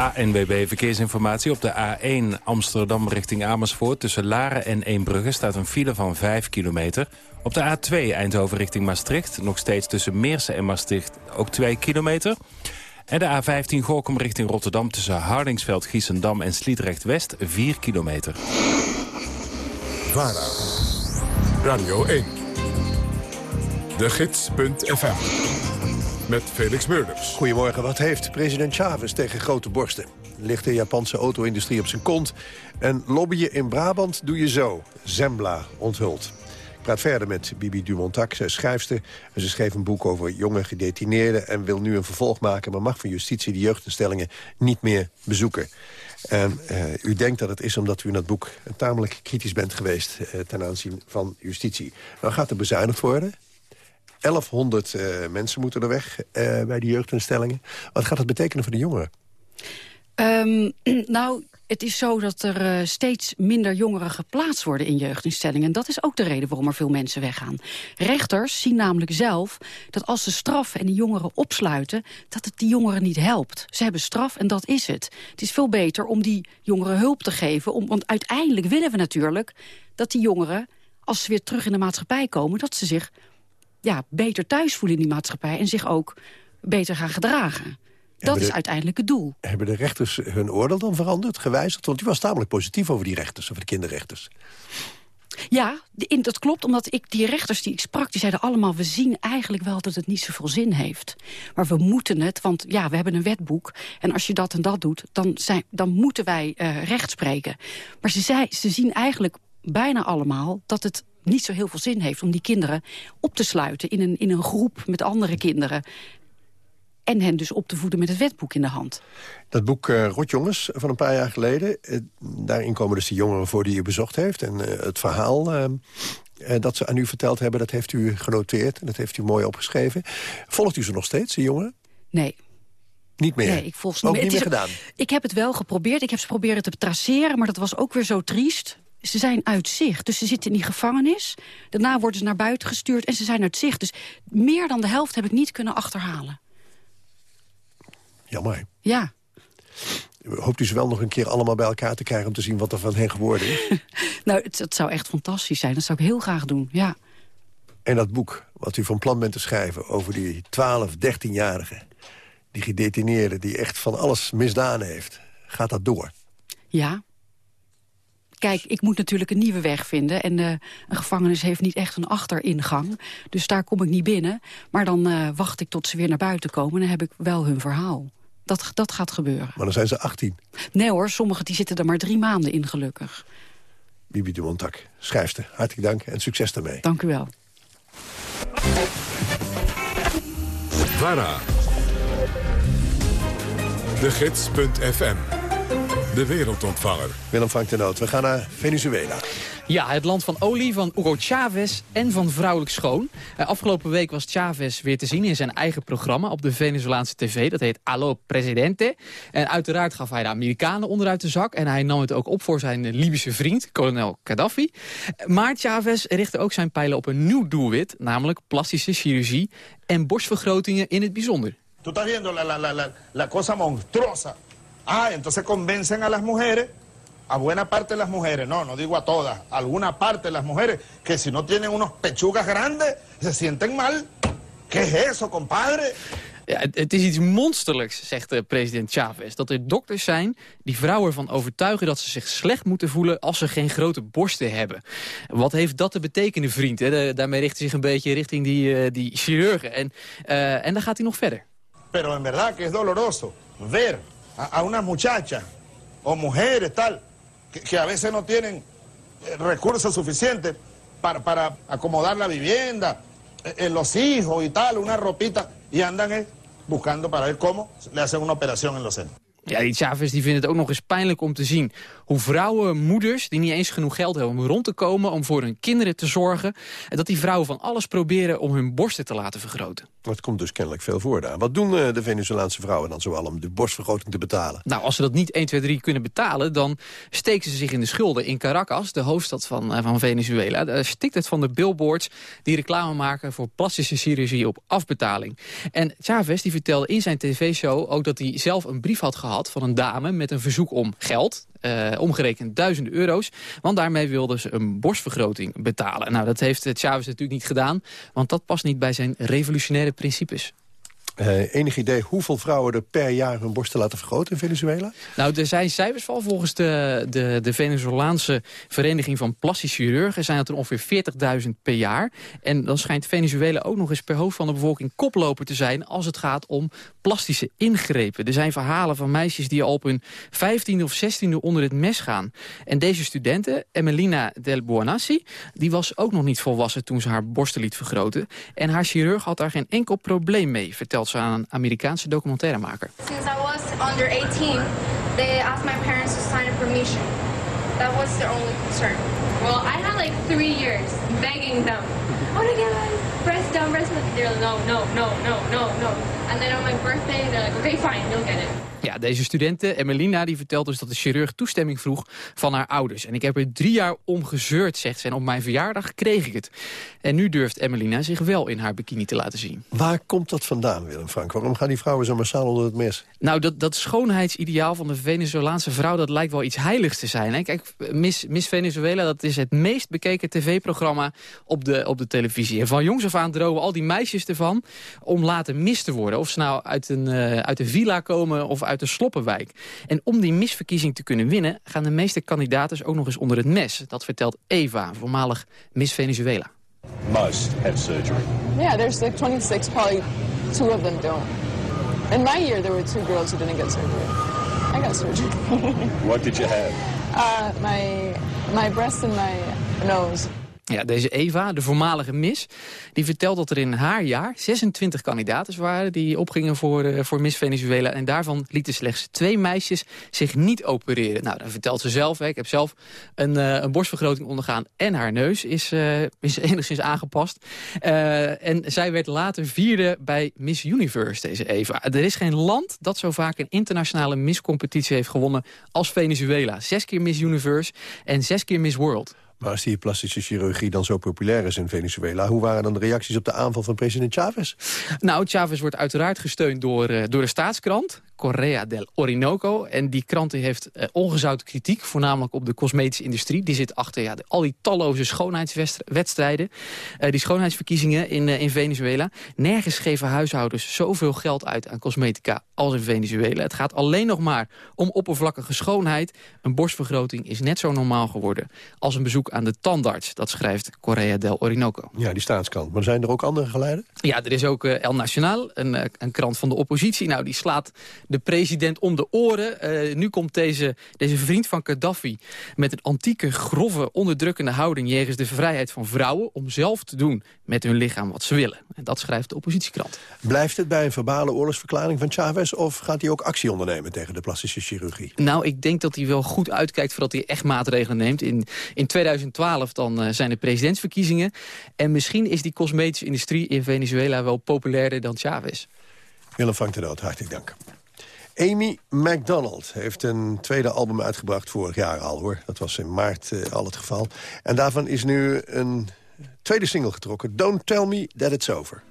ANWB Verkeersinformatie. Op de A1 Amsterdam richting Amersfoort... tussen Laren en Eembrugge staat een file van 5 kilometer. Op de A2 Eindhoven richting Maastricht... nog steeds tussen Meersen en Maastricht ook 2 kilometer. En de A15 Gorkum richting Rotterdam... tussen Hardingsveld, Giesendam en Sliedrecht-West 4 kilometer. VARA, Radio 1, de gids.fm met Felix Meurders. Goedemorgen. Wat heeft president Chavez tegen grote borsten? Ligt de Japanse auto-industrie op zijn kont? En lobbyen in Brabant doe je zo. Zembla onthult. Ik praat verder met Bibi Dumontak, zij schrijfster. En ze schreef een boek over jonge gedetineerden... en wil nu een vervolg maken, maar mag van justitie de jeugdinstellingen niet meer bezoeken. En uh, u denkt dat het is omdat u in dat boek tamelijk kritisch bent geweest... Uh, ten aanzien van justitie. Nou gaat er bezuinigd worden. 1100 uh, eh, mensen moeten er weg uh, bij de jeugdinstellingen. Wat gaat dat betekenen voor de jongeren? Um, nou, het is zo dat er uh, steeds minder jongeren geplaatst worden in jeugdinstellingen. En dat is ook de reden waarom er veel mensen weggaan. Rechters zien namelijk zelf dat als ze straffen en die jongeren opsluiten... dat het die jongeren niet helpt. Ze hebben straf en dat is het. Het is veel beter om die jongeren hulp te geven. Om, want uiteindelijk willen we natuurlijk dat die jongeren... als ze weer terug in de maatschappij komen... dat ze zich ja, beter thuis voelen in die maatschappij... en zich ook beter gaan gedragen. Dat is uiteindelijk het doel. Hebben de rechters hun oordeel dan veranderd, gewijzigd? Want u was tamelijk positief over die rechters, over de kinderrechters. Ja, dat klopt, omdat ik die rechters die ik sprak... die zeiden allemaal, we zien eigenlijk wel dat het niet zoveel zin heeft. Maar we moeten het, want ja, we hebben een wetboek... en als je dat en dat doet, dan, zijn, dan moeten wij uh, recht spreken. Maar ze, zei, ze zien eigenlijk bijna allemaal dat het niet zo heel veel zin heeft om die kinderen op te sluiten in een, in een groep met andere kinderen. En hen dus op te voeden met het wetboek in de hand. Dat boek uh, Rotjongens van een paar jaar geleden. Uh, daarin komen dus de jongeren voor die u bezocht heeft. En uh, het verhaal dat ze aan u verteld hebben, dat heeft u genoteerd. En dat heeft u mooi opgeschreven. Volgt u ze nog steeds, de jongeren? Nee. Niet meer? Nee, ik volg ze niet meer. Niet meer gedaan? Ik heb het wel geprobeerd. Ik heb ze proberen te traceren, maar dat was ook weer zo triest ze zijn uit zicht. Dus ze zitten in die gevangenis. Daarna worden ze naar buiten gestuurd en ze zijn uit zicht. Dus meer dan de helft heb ik niet kunnen achterhalen. Jammer. Ja. Hoopt u ze wel nog een keer allemaal bij elkaar te krijgen... om te zien wat er van hen geworden is? Nou, het, het zou echt fantastisch zijn. Dat zou ik heel graag doen, ja. En dat boek wat u van plan bent te schrijven... over die 12, 13-jarige, die gedetineerde... die echt van alles misdaan heeft, gaat dat door? Ja. Kijk, ik moet natuurlijk een nieuwe weg vinden. En eh, een gevangenis heeft niet echt een achteringang. Dus daar kom ik niet binnen. Maar dan eh, wacht ik tot ze weer naar buiten komen. En dan heb ik wel hun verhaal. Dat, dat gaat gebeuren. Maar dan zijn ze 18. Nee hoor, sommigen die zitten er maar drie maanden in, gelukkig. Bibi de Montak, schrijfster. Hartelijk dank en succes daarmee. Dank u wel. VARA. De Gids.fm. De wereldontvanger. Willem Frank de Noot, we gaan naar Venezuela. Ja, het land van olie, van Hugo Chavez en van vrouwelijk schoon. Eh, afgelopen week was Chavez weer te zien in zijn eigen programma op de Venezolaanse tv. Dat heet Allo Presidente. En uiteraard gaf hij de Amerikanen onderuit de zak. En hij nam het ook op voor zijn Libische vriend, kolonel Gaddafi. Maar Chavez richtte ook zijn pijlen op een nieuw doelwit, namelijk plastische chirurgie en borstvergrotingen in het bijzonder. Tú estás viendo la, la, la, la, la cosa monstruosa. Ah, entonces convencen a las mujeres, a buena parte de las mujeres, no, no digo a todas, a alguna parte de las mujeres, que si no tienen unos pechugas grandes, se sienten mal. ¿Qué es eso, compadre? Ja, het, is iets monsterlijks, zegt president Chavez. Dat er dokters zijn die vrouwen ervan overtuigen... dat ze zich slecht moeten voelen als ze geen grote borsten hebben. Wat heeft dat te betekenen, vriend? Hè? Daarmee richt hij zich een beetje richting die, uh, die chirurgen. En, uh, en dan gaat hij nog verder. Pero en verdad que es doloroso ver a, unas muchachas o mujeres tal, que, que a veces no tienen eh, recursos suficientes para, para acomodar la vivienda, eh, los hijos y tal, una ropita, y andan eh, buscando para ver cómo le hacen una operación en los senos. Ja, die Chavez die vindt het ook nog eens pijnlijk om te zien... hoe vrouwen, moeders, die niet eens genoeg geld hebben om rond te komen... om voor hun kinderen te zorgen... en dat die vrouwen van alles proberen om hun borsten te laten vergroten. Dat komt dus kennelijk veel voor daar. Wat doen uh, de Venezolaanse vrouwen dan zoal om de borstvergroting te betalen? Nou, als ze dat niet 1, 2, 3 kunnen betalen... dan steken ze zich in de schulden. In Caracas, de hoofdstad van, uh, van Venezuela... daar stikt het van de billboards die reclame maken... voor plastische chirurgie op afbetaling. En Chavez die vertelde in zijn tv-show ook dat hij zelf een brief had gehad van een dame met een verzoek om geld. Uh, omgerekend duizenden euro's. Want daarmee wilden ze een borstvergroting betalen. Nou, dat heeft Chavez natuurlijk niet gedaan. Want dat past niet bij zijn revolutionaire principes. Uh, enig idee hoeveel vrouwen er per jaar hun borsten laten vergroten in Venezuela? Nou, er zijn cijfers van. Volgens de, de, de Venezolaanse Vereniging van Plastische Chirurgen... zijn dat er ongeveer 40.000 per jaar. En dan schijnt Venezuela ook nog eens per hoofd van de bevolking koploper te zijn... als het gaat om plastische ingrepen. Er zijn verhalen van meisjes die al op hun 15e of 16e onder het mes gaan. En deze studente, Emelina del Buonassi... die was ook nog niet volwassen toen ze haar borsten liet vergroten. En haar chirurg had daar geen enkel probleem mee, vertelt ze aan een Amerikaanse documentairemaker. Since I was under 18, they asked my parents to sign a permission. That was their only concern. Well, I had like three years begging them, I want to get breast done, breast done. They're like, no, no, no, no, no, no. And then on my birthday, they're like, okay, fine, you'll get it. Ja, deze studente, Emelina, die vertelt dus dat de chirurg toestemming vroeg van haar ouders. En ik heb er drie jaar om gezeurd, zegt ze. En op mijn verjaardag kreeg ik het. En nu durft Emelina zich wel in haar bikini te laten zien. Waar komt dat vandaan, Willem Frank? Waarom gaan die vrouwen zo massaal onder het mes? Nou, dat, dat schoonheidsideaal van de Venezolaanse vrouw... dat lijkt wel iets heiligs te zijn. Hè? Kijk, Miss, Miss Venezuela, dat is het meest bekeken tv-programma op de, op de televisie. En van jongs af aan dromen al die meisjes ervan om later mis te worden. Of ze nou uit een, uh, uit een villa komen of uit de Sloppenwijk. En om die misverkiezing te kunnen winnen... gaan de meeste kandidaten ook nog eens onder het mes. Dat vertelt Eva, voormalig Miss Venezuela. Most have surgery. Yeah, there's like 26, probably two of them don't. In my year, there were two girls who didn't get surgery. I got surgery. What did you have? Uh, my, my breast and my nose. Ja, deze Eva, de voormalige Miss, die vertelt dat er in haar jaar 26 kandidaten waren die opgingen voor, uh, voor Miss Venezuela. En daarvan lieten slechts twee meisjes zich niet opereren. Nou, dan vertelt ze zelf, hè, ik heb zelf een, uh, een borstvergroting ondergaan en haar neus is, uh, is enigszins aangepast. en zij werd later vierde bij Miss Universe, deze Eva. Er is geen land dat zo vaak een internationale Miss-competitie heeft gewonnen als Venezuela. Zes keer Miss Universe en zes keer Miss World. Maar als die plastische chirurgie dan zo populair is in Venezuela... hoe waren dan de reacties op de aanval van president Chavez? Nou, Chavez wordt uiteraard gesteund door, uh, door de staatskrant. Correa del Orinoco. En die krant heeft uh, ongezouten kritiek, voornamelijk op de cosmetische industrie. Die zit achter ja, de, al die talloze schoonheidswedstrijden, uh, die schoonheidsverkiezingen in, uh, in Venezuela. Nergens geven huishoudens zoveel geld uit aan cosmetica als in Venezuela. Het gaat alleen nog maar om oppervlakkige schoonheid. Een borstvergroting is net zo normaal geworden als een bezoek aan de tandarts. Dat schrijft Correa del Orinoco. Ja, die staatskant. Maar zijn er ook andere geleiden? Ja, er is ook El Nacional, een, een, krant van de oppositie. Nou, die slaat de president om de oren. Uh, nu komt deze, deze vriend van Gaddafi met een antieke, grove, onderdrukkende houding... jegens de vrijheid van vrouwen om zelf te doen met hun lichaam wat ze willen. En dat schrijft de oppositiekrant. Blijft het bij een verbale oorlogsverklaring van Chavez... of gaat hij ook actie ondernemen tegen de plastische chirurgie? Nou, ik denk dat hij wel goed uitkijkt voordat hij echt maatregelen neemt. In, in 2012 dan zijn de presidentsverkiezingen. En misschien is die cosmetische industrie in Venezuela wel populairder dan Chavez. Willem van der Dood, hartelijk dank. Amy MacDonald heeft een tweede album uitgebracht vorig jaar al, hoor. Dat was in maart uh, al het geval. En daarvan is nu een tweede single getrokken. Don't Tell Me That It's Over.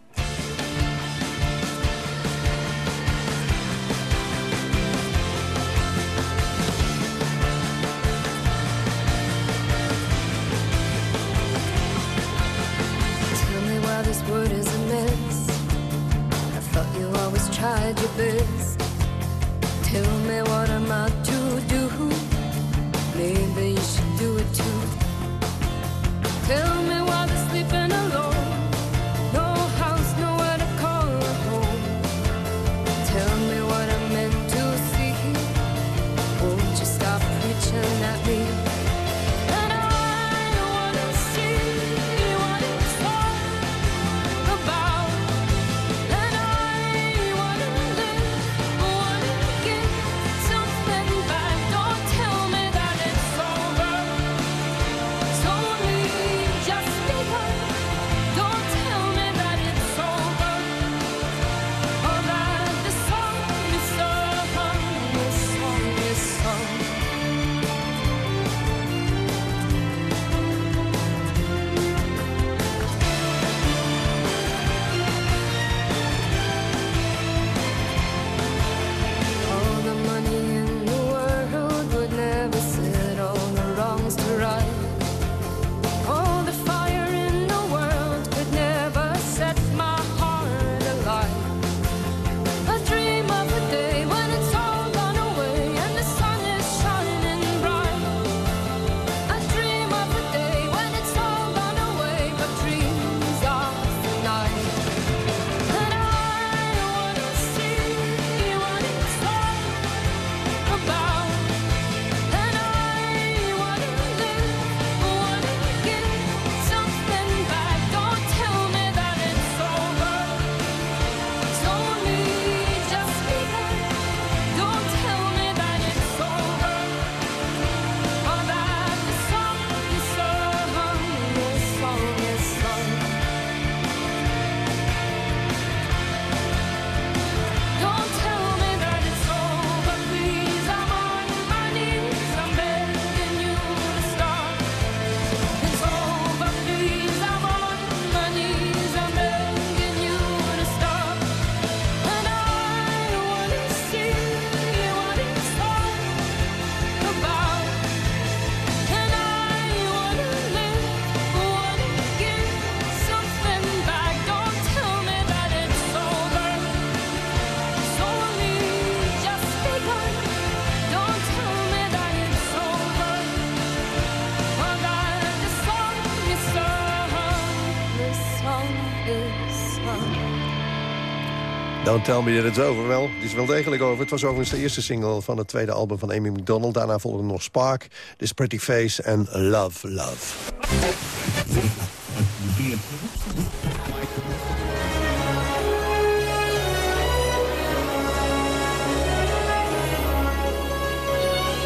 Don't tell me that it's over. Wel, het is wel degelijk over. Het was overigens de eerste single van het tweede album van Amy McDonald. Daarna volgden nog Spark, This Pretty Face en Love, Love.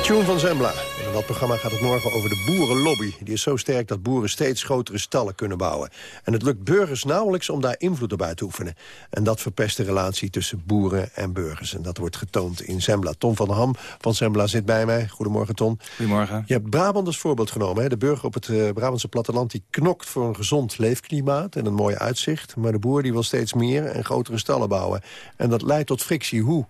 Tune van Zembla. In dat programma gaat het morgen over de boerenlobby. Die is zo sterk dat boeren steeds grotere stallen kunnen bouwen. En het lukt burgers nauwelijks om daar invloed op uit te oefenen. En dat verpest de relatie tussen boeren en burgers. En dat wordt getoond in Zembla. Tom van der Ham van Zembla zit bij mij. Goedemorgen, Ton. Goedemorgen. Je hebt Brabant als voorbeeld genomen. Hè? De burger op het eh, Brabantse platteland die knokt voor een gezond leefklimaat... en een mooi uitzicht. Maar de boer die wil steeds meer en grotere stallen bouwen. En dat leidt tot frictie. Hoe?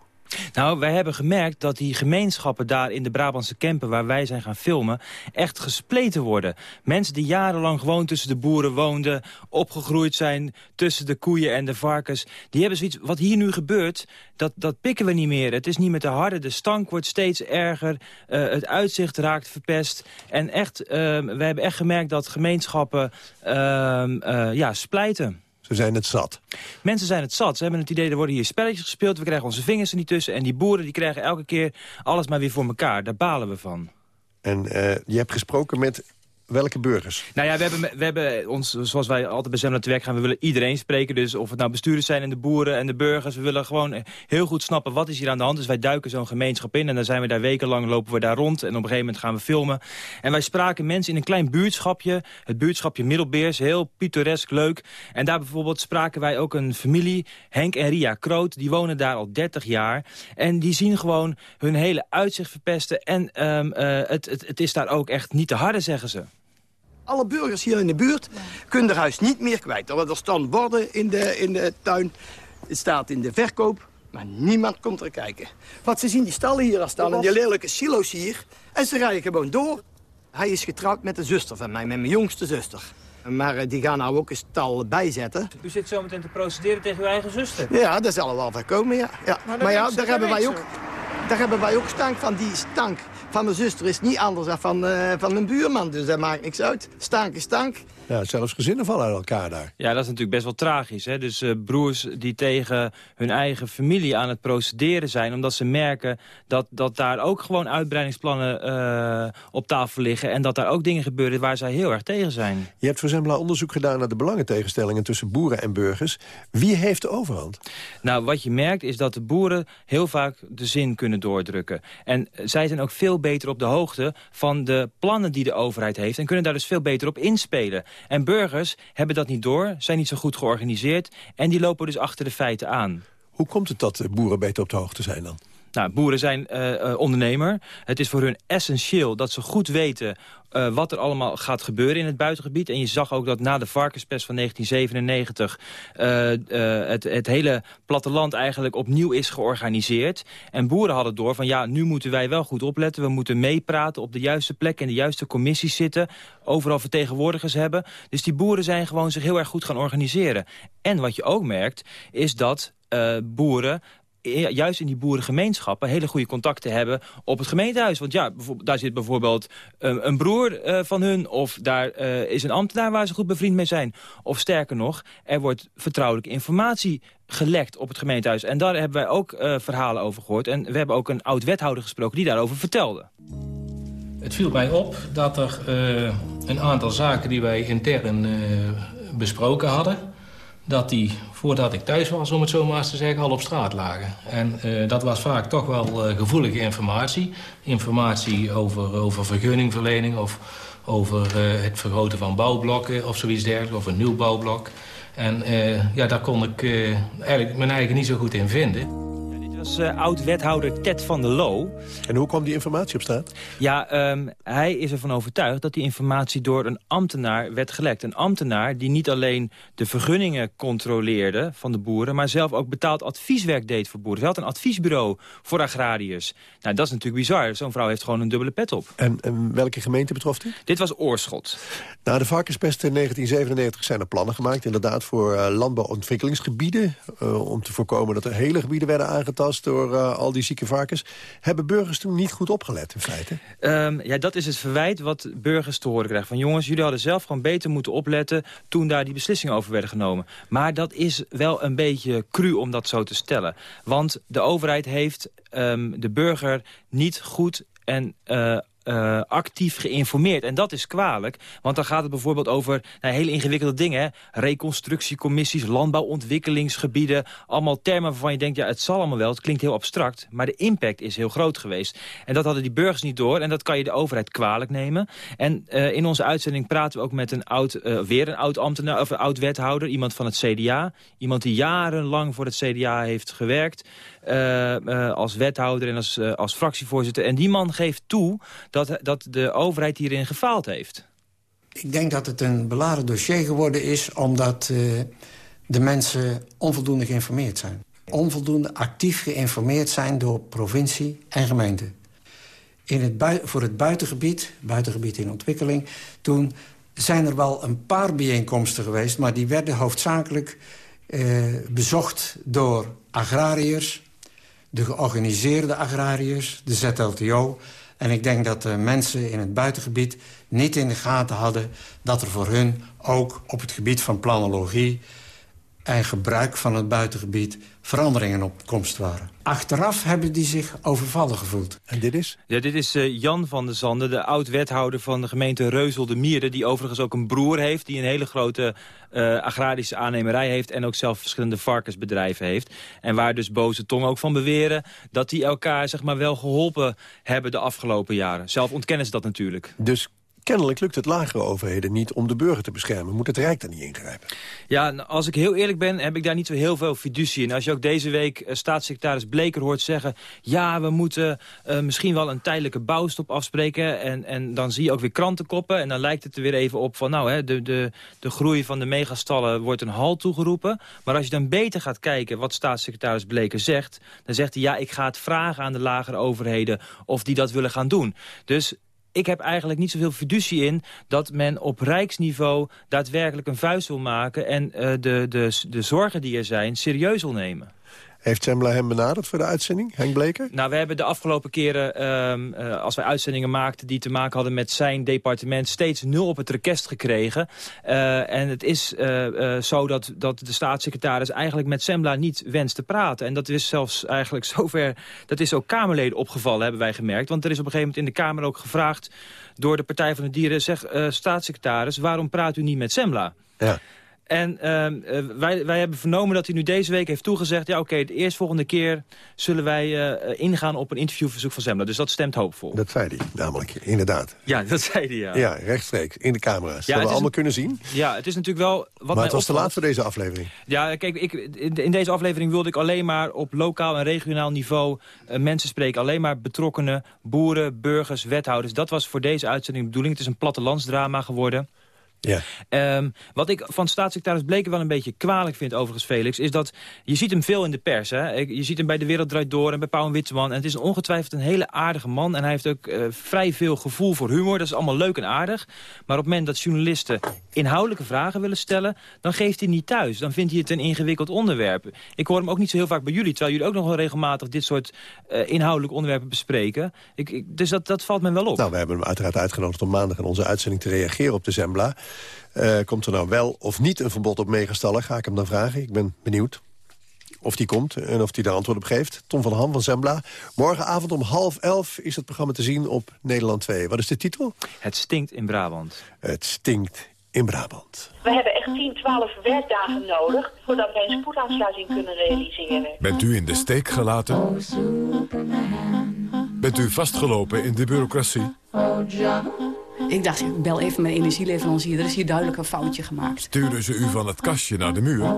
Nou, wij hebben gemerkt dat die gemeenschappen daar in de Brabantse Kempen... waar wij zijn gaan filmen, echt gespleten worden. Mensen die jarenlang gewoon tussen de boeren woonden... opgegroeid zijn tussen de koeien en de varkens... die hebben zoiets, wat hier nu gebeurt, dat, dat pikken we niet meer. Het is niet meer te harde, de stank wordt steeds erger... eh, het uitzicht raakt verpest. En echt, eh, we hebben echt gemerkt dat gemeenschappen ehm, eh, ja, splijten. Ze zijn het zat. Mensen zijn het zat. Ze hebben het idee, er worden hier spelletjes gespeeld. We krijgen onze vingers er niet tussen. En die boeren die krijgen elke keer alles maar weer voor elkaar. Daar balen we van. En eh, je hebt gesproken met welke burgers? Nou ja, we hebben, we hebben ons, zoals wij altijd bij Zem naar het werk gaan... we willen iedereen spreken. Dus of het nou bestuurders zijn en de boeren en de burgers... we willen gewoon heel goed snappen wat is hier aan de hand. Dus wij duiken zo'n gemeenschap in en dan zijn we daar wekenlang... lopen we daar rond en op een gegeven moment gaan we filmen. En wij spraken mensen in een klein buurtschapje. Het buurtschapje Middelbeers, heel pittoresk, leuk. En daar bijvoorbeeld spraken wij ook een familie... Henk en Ria Kroot, die wonen daar al 30 jaar. En die zien gewoon hun hele uitzicht verpesten. En ehm, eh, het, het, het is daar ook echt niet te harde, zeggen ze. Alle burgers hier in de buurt kunnen er huis niet meer kwijt. Er staan borden in de, in de tuin. Het staat in de verkoop. Maar niemand komt er kijken. Want ze zien die stallen hier al staan en die lelijke silo's hier. En ze rijden gewoon door. Hij is getrouwd met een zuster van mij, met mijn jongste zuster. Maar eh, die gaan nou ook een stal bijzetten. U zit zo meteen te procederen tegen uw eigen zuster. Ja, dat zal er wel van komen, ja. ja. Maar Maar ja, daar hebben, wij ook, daar hebben wij ook stank van. Die stank van mijn zuster is niet anders dan van, eh, van mijn buurman. Dus dat maakt niks uit. Stank is stank. Ja, zelfs gezinnen vallen uit elkaar daar. Ja, dat is natuurlijk best wel tragisch. Hè? Dus eh, broers die tegen hun eigen familie aan het procederen zijn... omdat ze merken dat, dat daar ook gewoon uitbreidingsplannen eh, op tafel liggen... en dat daar ook dingen gebeuren waar zij heel erg tegen zijn. Je hebt voor Zembla onderzoek gedaan naar de belangentegenstellingen tussen boeren en burgers. Wie heeft de overhand? Nou, wat je merkt is dat de boeren heel vaak de zin kunnen doordrukken. En eh, zij zijn ook veel beter op de hoogte van de plannen die de overheid heeft... en kunnen daar dus veel beter op inspelen. En burgers hebben dat niet door, zijn niet zo goed georganiseerd... en die lopen dus achter de feiten aan. Hoe komt het dat boeren beter op de hoogte zijn dan? Nou, boeren zijn eh, eh, ondernemer. Het is voor hun essentieel dat ze goed weten eh, wat er allemaal gaat gebeuren in het buitengebied. En je zag ook dat na de varkenspest van 1997... eh, eh, het, het hele platteland eigenlijk opnieuw is georganiseerd. En boeren hadden door van ja, nu moeten wij wel goed opletten. We moeten meepraten op de juiste plek in de juiste commissies zitten. Overal vertegenwoordigers hebben. Dus die boeren zijn gewoon zich heel erg goed gaan organiseren. En wat je ook merkt, is dat boeren juist in die boerengemeenschappen hele goede contacten hebben op het gemeentehuis. Want ja, daar zit bijvoorbeeld eh, een broer eh, van hun... of daar eh, is een ambtenaar waar ze goed bevriend mee zijn. Of sterker nog, er wordt vertrouwelijke informatie gelekt op het gemeentehuis. En daar hebben wij ook eh, verhalen over gehoord. En we hebben ook een oud-wethouder gesproken die daarover vertelde. Het viel mij op dat er eh, een aantal zaken die wij intern eh, besproken hadden... dat die, voordat ik thuis was, om het zo maar eens te zeggen, al op straat lagen. En eh, dat was vaak toch wel eh, gevoelige informatie. Informatie over, over vergunningverlening of over eh, het vergroten van bouwblokken of zoiets dergelijks. Of een nieuw bouwblok. En ja, daar kon ik eigenlijk mijn eigen niet zo goed in vinden. Is eh, oud-wethouder Ted van der Loo. En hoe kwam die informatie op straat? Ja, ehm, hij is ervan overtuigd dat die informatie door een ambtenaar werd gelekt. Een ambtenaar die niet alleen de vergunningen controleerde van de boeren... maar zelf ook betaald advieswerk deed voor boeren. Hij had een adviesbureau voor agrariërs. Nou, dat is natuurlijk bizar. Zo'n vrouw heeft gewoon een dubbele pet op. En, en welke gemeente betrof die? Dit was Oorschot. Na de varkenspest in 1997 zijn er plannen gemaakt... inderdaad voor uh, landbouwontwikkelingsgebieden... Uh, om te voorkomen dat er hele gebieden werden aangetast... door uh, al die zieke varkens. Hebben burgers toen niet goed opgelet, in feite? Um, ja, dat is het verwijt wat burgers te horen krijgen. Van jongens, jullie hadden zelf gewoon beter moeten opletten... toen daar die beslissingen over werden genomen. Maar dat is wel een beetje cru om dat zo te stellen. Want de overheid heeft um, de burger niet goed en... Uh, uh, actief geïnformeerd. En dat is kwalijk, want dan gaat het bijvoorbeeld over nou, hele ingewikkelde dingen. Reconstructiecommissies, landbouwontwikkelingsgebieden. Allemaal termen waarvan je denkt, ja, het zal allemaal wel. Het klinkt heel abstract, maar de impact is heel groot geweest. En dat hadden die burgers niet door en dat kan je de overheid kwalijk nemen. En uh, in onze uitzending praten we ook met een oud, uh, weer een oud ambtenaar, of een oud wethouder, iemand van het CDA. Iemand die jarenlang voor het CDA heeft gewerkt. Uh, uh, als wethouder en als, uh, als fractievoorzitter. En die man geeft toe dat, dat de overheid hierin gefaald heeft. Ik denk dat het een beladen dossier geworden is... omdat de mensen onvoldoende geïnformeerd zijn. onvoldoende actief geïnformeerd zijn door provincie en gemeente. In het voor het buitengebied, buitengebied in ontwikkeling... toen zijn er wel een paar bijeenkomsten geweest... maar die werden hoofdzakelijk eh, bezocht door agrariërs... de georganiseerde agrariërs, de ZLTO... en ik denk dat de mensen in het buitengebied niet in de gaten hadden... dat er voor hun ook op het gebied van planologie en gebruik van het buitengebied veranderingen op komst waren. Achteraf hebben die zich overvallen gevoeld. En dit is? Ja, dit is eh, Jan van der Zanden, de oud-wethouder van de gemeente Reuzel de Mieren... die overigens ook een broer heeft, die een hele grote eh, agrarische aannemerij heeft... en ook zelf verschillende varkensbedrijven heeft. En waar dus boze tongen ook van beweren... dat die elkaar zeg maar, wel geholpen hebben de afgelopen jaren. Zelf ontkennen ze dat natuurlijk. Dus kennelijk lukt het lagere overheden niet om de burger te beschermen. Moet het Rijk daar niet ingrijpen? Ja, als ik heel eerlijk ben, heb ik daar niet zo heel veel fiducie in. Als je ook deze week eh, staatssecretaris Bleker hoort zeggen... ja, we moeten eh, misschien wel een tijdelijke bouwstop afspreken... En, en dan zie je ook weer krantenkoppen... en dan lijkt het er weer even op van... nou, hè, de, de, de groei van de megastallen wordt een halt toegeroepen. Maar als je dan beter gaat kijken wat staatssecretaris Bleker zegt... dan zegt hij, ja, ik ga het vragen aan de lagere overheden... of die dat willen gaan doen. Dus ik heb eigenlijk niet zoveel fiducie in dat men op rijksniveau daadwerkelijk een vuist wil maken en uh, de, de, de zorgen die er zijn serieus wil nemen. Heeft Zembla hem benaderd voor de uitzending, Henk Bleker? Nou, we hebben de afgelopen keren, um, uh, als wij uitzendingen maakten... die te maken hadden met zijn departement... steeds nul op het rekest gekregen. Uh, en het is uh, zo dat, dat de staatssecretaris eigenlijk met Zembla niet wenst te praten. En dat is zelfs eigenlijk zover... dat is ook Kamerleden opgevallen, hebben wij gemerkt. Want er is op een gegeven moment in de Kamer ook gevraagd... door de Partij van de Dieren, zeg, staatssecretaris... waarom praat u niet met Zembla? Ja. En uh, wij, wij hebben vernomen dat hij nu deze week heeft toegezegd... ja oké, okay, de eerstvolgende keer zullen wij uh, ingaan op een interviewverzoek van Zembla. Dus dat stemt hoopvol. Dat zei hij namelijk, inderdaad. Ja, dat zei hij, ja. Ja, rechtstreeks, in de camera's. Ja, dat we allemaal kunnen zien. Ja, het is natuurlijk wel... Wat maar het was te laat voor deze aflevering. Ja, kijk, ik, in deze aflevering wilde ik alleen maar op lokaal en regionaal niveau... Uh, mensen spreken, alleen maar betrokkenen, boeren, burgers, wethouders. Dat was voor deze uitzending de bedoeling. Het is een plattelandsdrama geworden... Ja. Um, wat ik van staatssecretaris Bleken wel een beetje kwalijk vind overigens, Felix... is dat je ziet hem veel in de pers. Hè? Je ziet hem bij De Wereld Draait Door en bij Pauw en Witteman. En het is ongetwijfeld een hele aardige man. En hij heeft ook uh, vrij veel gevoel voor humor. Dat is allemaal leuk en aardig. Maar op het moment dat journalisten inhoudelijke vragen willen stellen... dan geeft hij niet thuis. Dan vindt hij het een ingewikkeld onderwerp. Ik hoor hem ook niet zo heel vaak bij jullie... terwijl jullie ook nog wel regelmatig dit soort uh, inhoudelijke onderwerpen bespreken. Ik, ik, dus dat, dat valt me wel op. Nou, we hebben hem uiteraard uitgenodigd om maandag in onze uitzending te reageren op de Zembla. Uh, komt er nou wel of niet een verbod op megastallen? Ga ik hem dan vragen. Ik ben benieuwd of die komt en of hij daar antwoord op geeft. Tom van Ham van Zembla. Morgenavond om half elf is het programma te zien op Nederland 2. Wat is de titel? Het stinkt in Brabant. Het stinkt in Brabant. We hebben echt 10, 12 werkdagen nodig... voordat wij een spoedaansluiting kunnen realiseren. Bent u in de steek gelaten? Bent u vastgelopen in de bureaucratie? Ik dacht, ik bel even mijn energieleverancier. Er is hier duidelijk een foutje gemaakt. Sturen ze u van het kastje naar de muur?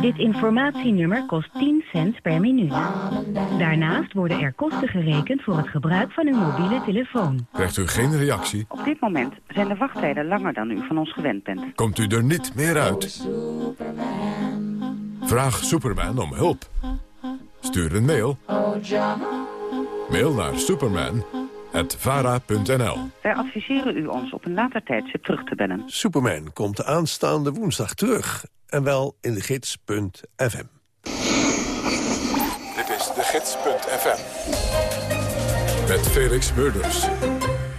Dit informatienummer kost 10 cent per minuut. Daarnaast worden er kosten gerekend voor het gebruik van uw mobiele telefoon. Krijgt u geen reactie? Op dit moment zijn de wachttijden langer dan u van ons gewend bent. Komt u er niet meer uit? Vraag Superman om hulp. Stuur een mail. Mail naar superman.vara.nl Wij adviseren u ons op een later tijdstip terug te bellen. Superman komt aanstaande woensdag terug. En wel in de gids.fm. Dit is de gids.fm. Met Felix Murders.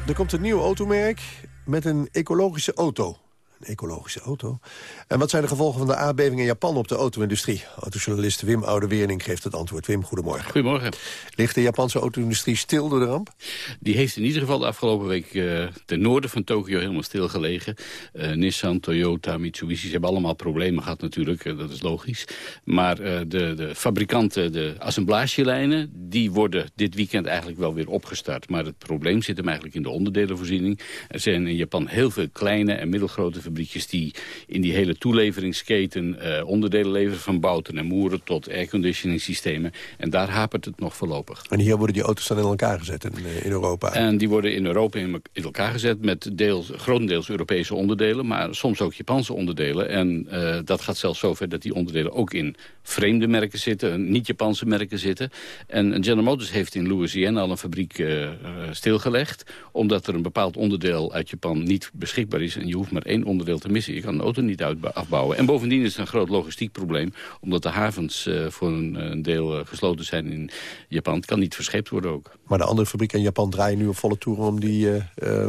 Er komt een nieuw automerk met een ecologische auto. Een ecologische auto. En wat zijn de gevolgen van de aardbeving in Japan op de auto-industrie? Autojournalist Wim Oude-Wering geeft het antwoord. Wim, goedemorgen. Goedemorgen. Ligt de Japanse auto-industrie stil door de ramp? Die heeft in ieder geval de afgelopen week uh, ten noorden van Tokio helemaal stilgelegen. Uh, Nissan, Toyota, Mitsubishi, ze hebben allemaal problemen gehad natuurlijk. Uh, dat is logisch. Maar de, de fabrikanten, de assemblagelijnen, die worden dit weekend eigenlijk wel weer opgestart. Maar het probleem zit hem eigenlijk in de onderdelenvoorziening. Er zijn in Japan heel veel kleine en middelgrote fabrieken fabriekjes die in die hele toeleveringsketen eh, onderdelen leveren... van bouten en moeren tot airconditioning systemen. En daar hapert het nog voorlopig. En hier worden die auto's dan in elkaar gezet in, eh, in Europa? En die worden in Europa in, in elkaar gezet met deels, grotendeels Europese onderdelen... maar soms ook Japanse onderdelen. En eh, dat gaat zelfs zover dat die onderdelen ook in vreemde merken zitten... niet-Japanse merken zitten. En General Motors heeft in Louisiana al een fabriek uh, stilgelegd... omdat er een bepaald onderdeel uit Japan niet beschikbaar is... en je hoeft maar één onderdeel te missen. Je kan een auto niet uit afbouwen. En bovendien is het een groot logistiek probleem... omdat de havens uh, voor een, deel gesloten zijn in Japan. Het kan niet verscheept worden ook. Maar de andere fabrieken in Japan draaien nu op volle toeren... om die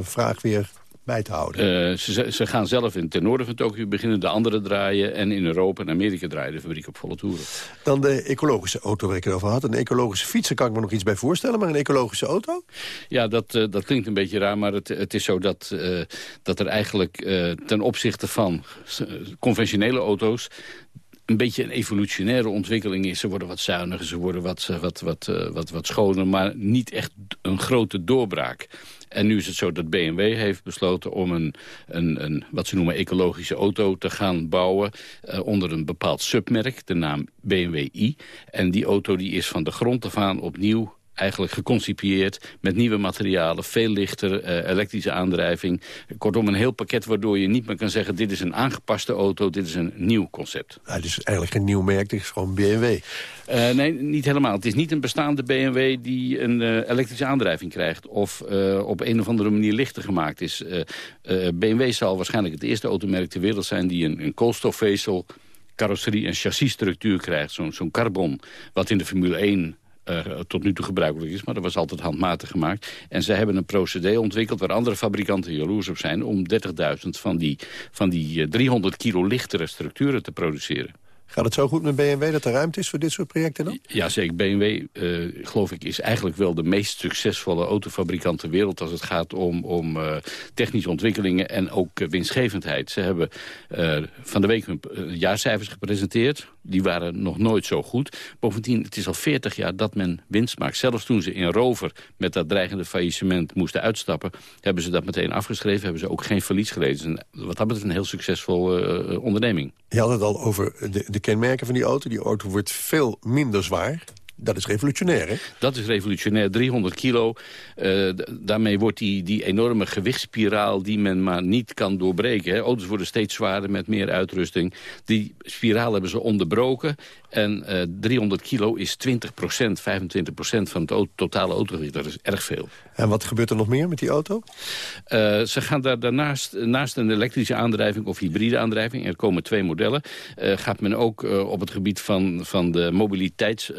vraag weer bij te houden? Uh, ze, ze, gaan zelf in ten noorden van Tokio beginnen, de andere draaien... en in Europa en Amerika draaien de fabriek op volle toeren. Dan de ecologische auto waar ik het over had. Een ecologische fietser kan ik me nog iets bij voorstellen, maar een ecologische auto? Ja, dat, uh, dat klinkt een beetje raar, maar het, het is zo dat, uh, dat er eigenlijk ten opzichte van conventionele auto's een beetje een evolutionaire ontwikkeling is. Ze worden wat zuiniger, ze worden wat, wat, wat, wat, wat schoner... maar niet echt een grote doorbraak. En nu is het zo dat BMW heeft besloten om een, een, een wat ze noemen ecologische auto te gaan bouwen uh, onder een bepaald submerk, de naam BMW i. En die auto die is van de grond af aan opnieuw eigenlijk geconcipieerd met nieuwe materialen, veel lichter, uh, elektrische aandrijving. Kortom, een heel pakket waardoor je niet meer kan zeggen... dit is een aangepaste auto, dit is een nieuw concept. Het is eigenlijk geen nieuw merk, het is gewoon BMW. Uh, nee, niet helemaal. Het is niet een bestaande BMW die een uh, elektrische aandrijving krijgt... of op een of andere manier lichter gemaakt is. BMW zal waarschijnlijk het eerste automerk ter wereld zijn... die een, een koolstofvezel carrosserie- en chassisstructuur krijgt. Zo'n zo'n carbon, wat in de Formule 1 uh, tot nu toe gebruikelijk is. Maar dat was altijd handmatig gemaakt. En ze hebben een procedé ontwikkeld waar andere fabrikanten jaloers op zijn... om 30.000 van die, van die uh, 300 kilo lichtere structuren te produceren. Gaat het zo goed met BMW dat er ruimte is voor dit soort projecten dan? Ja, zeker. BMW, uh, geloof ik, is eigenlijk wel de meest succesvolle autofabrikant ter wereld... als het gaat om, om uh, technische ontwikkelingen en ook uh, winstgevendheid. Ze hebben van de week hun jaarcijfers gepresenteerd. Die waren nog nooit zo goed. Bovendien, het is al 40 jaar dat men winst maakt. Zelfs toen ze in Rover met dat dreigende faillissement moesten uitstappen... hebben ze dat meteen afgeschreven, hebben ze ook geen verlies geleden. Wat dat betreft een heel succesvolle onderneming. Je had het al over de, de kenmerken van die auto. Die auto wordt veel minder zwaar. Dat is revolutionair, hè? Dat is revolutionair. 300 kilo. Uh, daarmee wordt die, die enorme gewichtsspiraal die men maar niet kan doorbreken. Hè? Auto's worden steeds zwaarder met meer uitrusting. Die spiraal hebben ze onderbroken. En uh, 300 kilo is 20 procent, 25 procent van het auto, totale autogewicht. Dat is erg veel. En wat gebeurt er nog meer met die auto? Uh, ze gaan daar daarnaast, naast een elektrische aandrijving of hybride aandrijving... er komen twee modellen, uh, gaat men ook op het gebied van, van de mobiliteits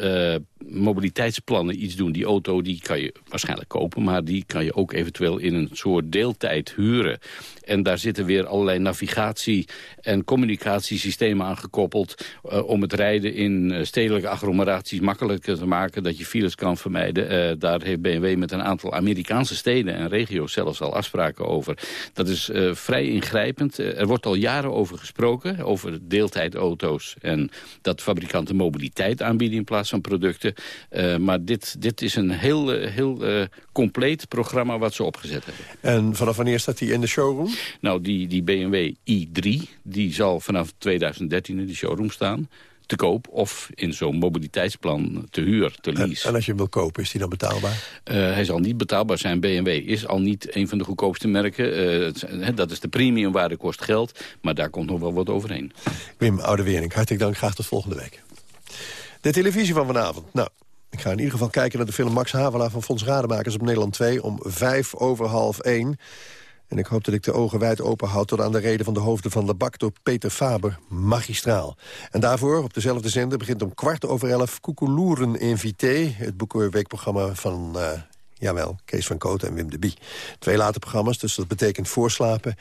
mobiliteitsplannen iets doen. Die auto die kan je waarschijnlijk kopen, maar die kan je ook eventueel in een soort deeltijd huren. En daar zitten weer allerlei navigatie- en communicatiesystemen aan gekoppeld... Uh, om het rijden in uh, stedelijke agglomeraties makkelijker te maken... dat je files kan vermijden. Uh, daar heeft BMW met een aantal Amerikaanse steden en regio's zelfs al afspraken over. Dat is vrij ingrijpend. er wordt al jaren over gesproken, over deeltijdauto's... en dat fabrikanten mobiliteit aanbieden in plaats van producten. Maar dit, dit is een heel, heel compleet programma wat ze opgezet hebben. En vanaf wanneer staat die in de showroom? Nou, die, die BMW i3, die zal vanaf 2013 in de showroom staan te koop of in zo'n mobiliteitsplan te huur, te lease. En, en, als je hem wil kopen, is die dan betaalbaar? Uh, hij zal niet betaalbaar zijn. BMW is al niet een van de goedkoopste merken. Uh, dat is de premium waarde kost geld, maar daar komt nog wel wat overheen. Wim Oudewering, hartelijk dank. Graag tot volgende week. De televisie van vanavond. Nou, ik ga in ieder geval kijken naar de film Max Havelaar van Fons Rademakers op Nederland 2 om vijf over half één. En ik hoop dat ik de ogen wijd open houd tot aan de reden van de hoofden van Lebak door Peter Faber, magistraal. En daarvoor, op dezelfde zender, begint om kwart over elf Koekeloeren Invité, het boekenweekprogramma van... Uh, jawel, Kees van Kooten en Wim de Bie. Twee late programma's, dus dat betekent voorslapen.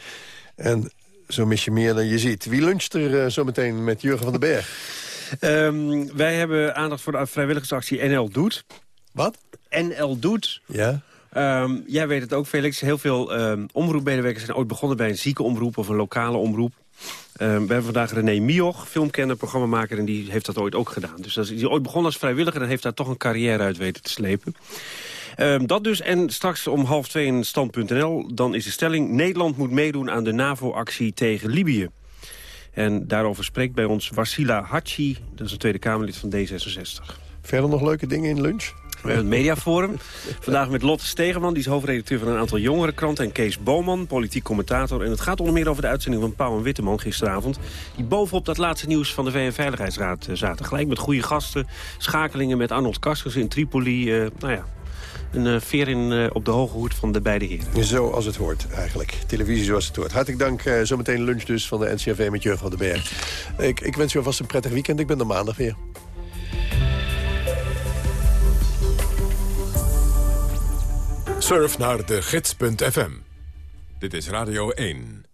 En zo mis je meer dan je ziet. Wie luncht er uh, zometeen met Jurgen van den Berg? Um, wij hebben aandacht voor de vrijwilligersactie NL Doet. Wat? NL Doet. Ja. Um, jij weet het ook, Felix. Heel veel um, omroepmedewerkers zijn ooit begonnen bij een ziekenomroep of een lokale omroep. Um, we hebben vandaag René Mioch, filmkenner, programmamaker... en die heeft dat ooit ook gedaan. Dus dat is, die ooit begonnen als vrijwilliger... en heeft daar toch een carrière uit weten te slepen. Ehm, dat dus. En straks om half twee in stand.nl. Dan is de stelling... Nederland moet meedoen aan de NAVO-actie tegen Libië. En daarover spreekt bij ons Wassila Hachi. Dat is een Tweede Kamerlid van D66. Verder nog leuke dingen in lunch? We hebben het mediaforum. Vandaag met Lotte Stegeman, die is hoofdredacteur van een aantal jongerenkranten. En Kees Boman, politiek commentator. En het gaat onder meer over de uitzending van Pauw en Witteman gisteravond. Die bovenop dat laatste nieuws van de VN-veiligheidsraad eh, zaten. Gelijk met goede gasten, schakelingen met Arnold Karskens in Tripoli. eh, nou ja, een eh, veer in, eh, op de hoge hoed van de beide heren. Zoals het hoort, eigenlijk. Televisie zoals het hoort. Hartelijk dank. eh, zometeen lunch dus van de NCRV met Jurgen van den Berg. Ik, ik wens u alvast een prettig weekend. Ik ben er maandag weer. Surf naar de gids.fm. Dit is Radio 1.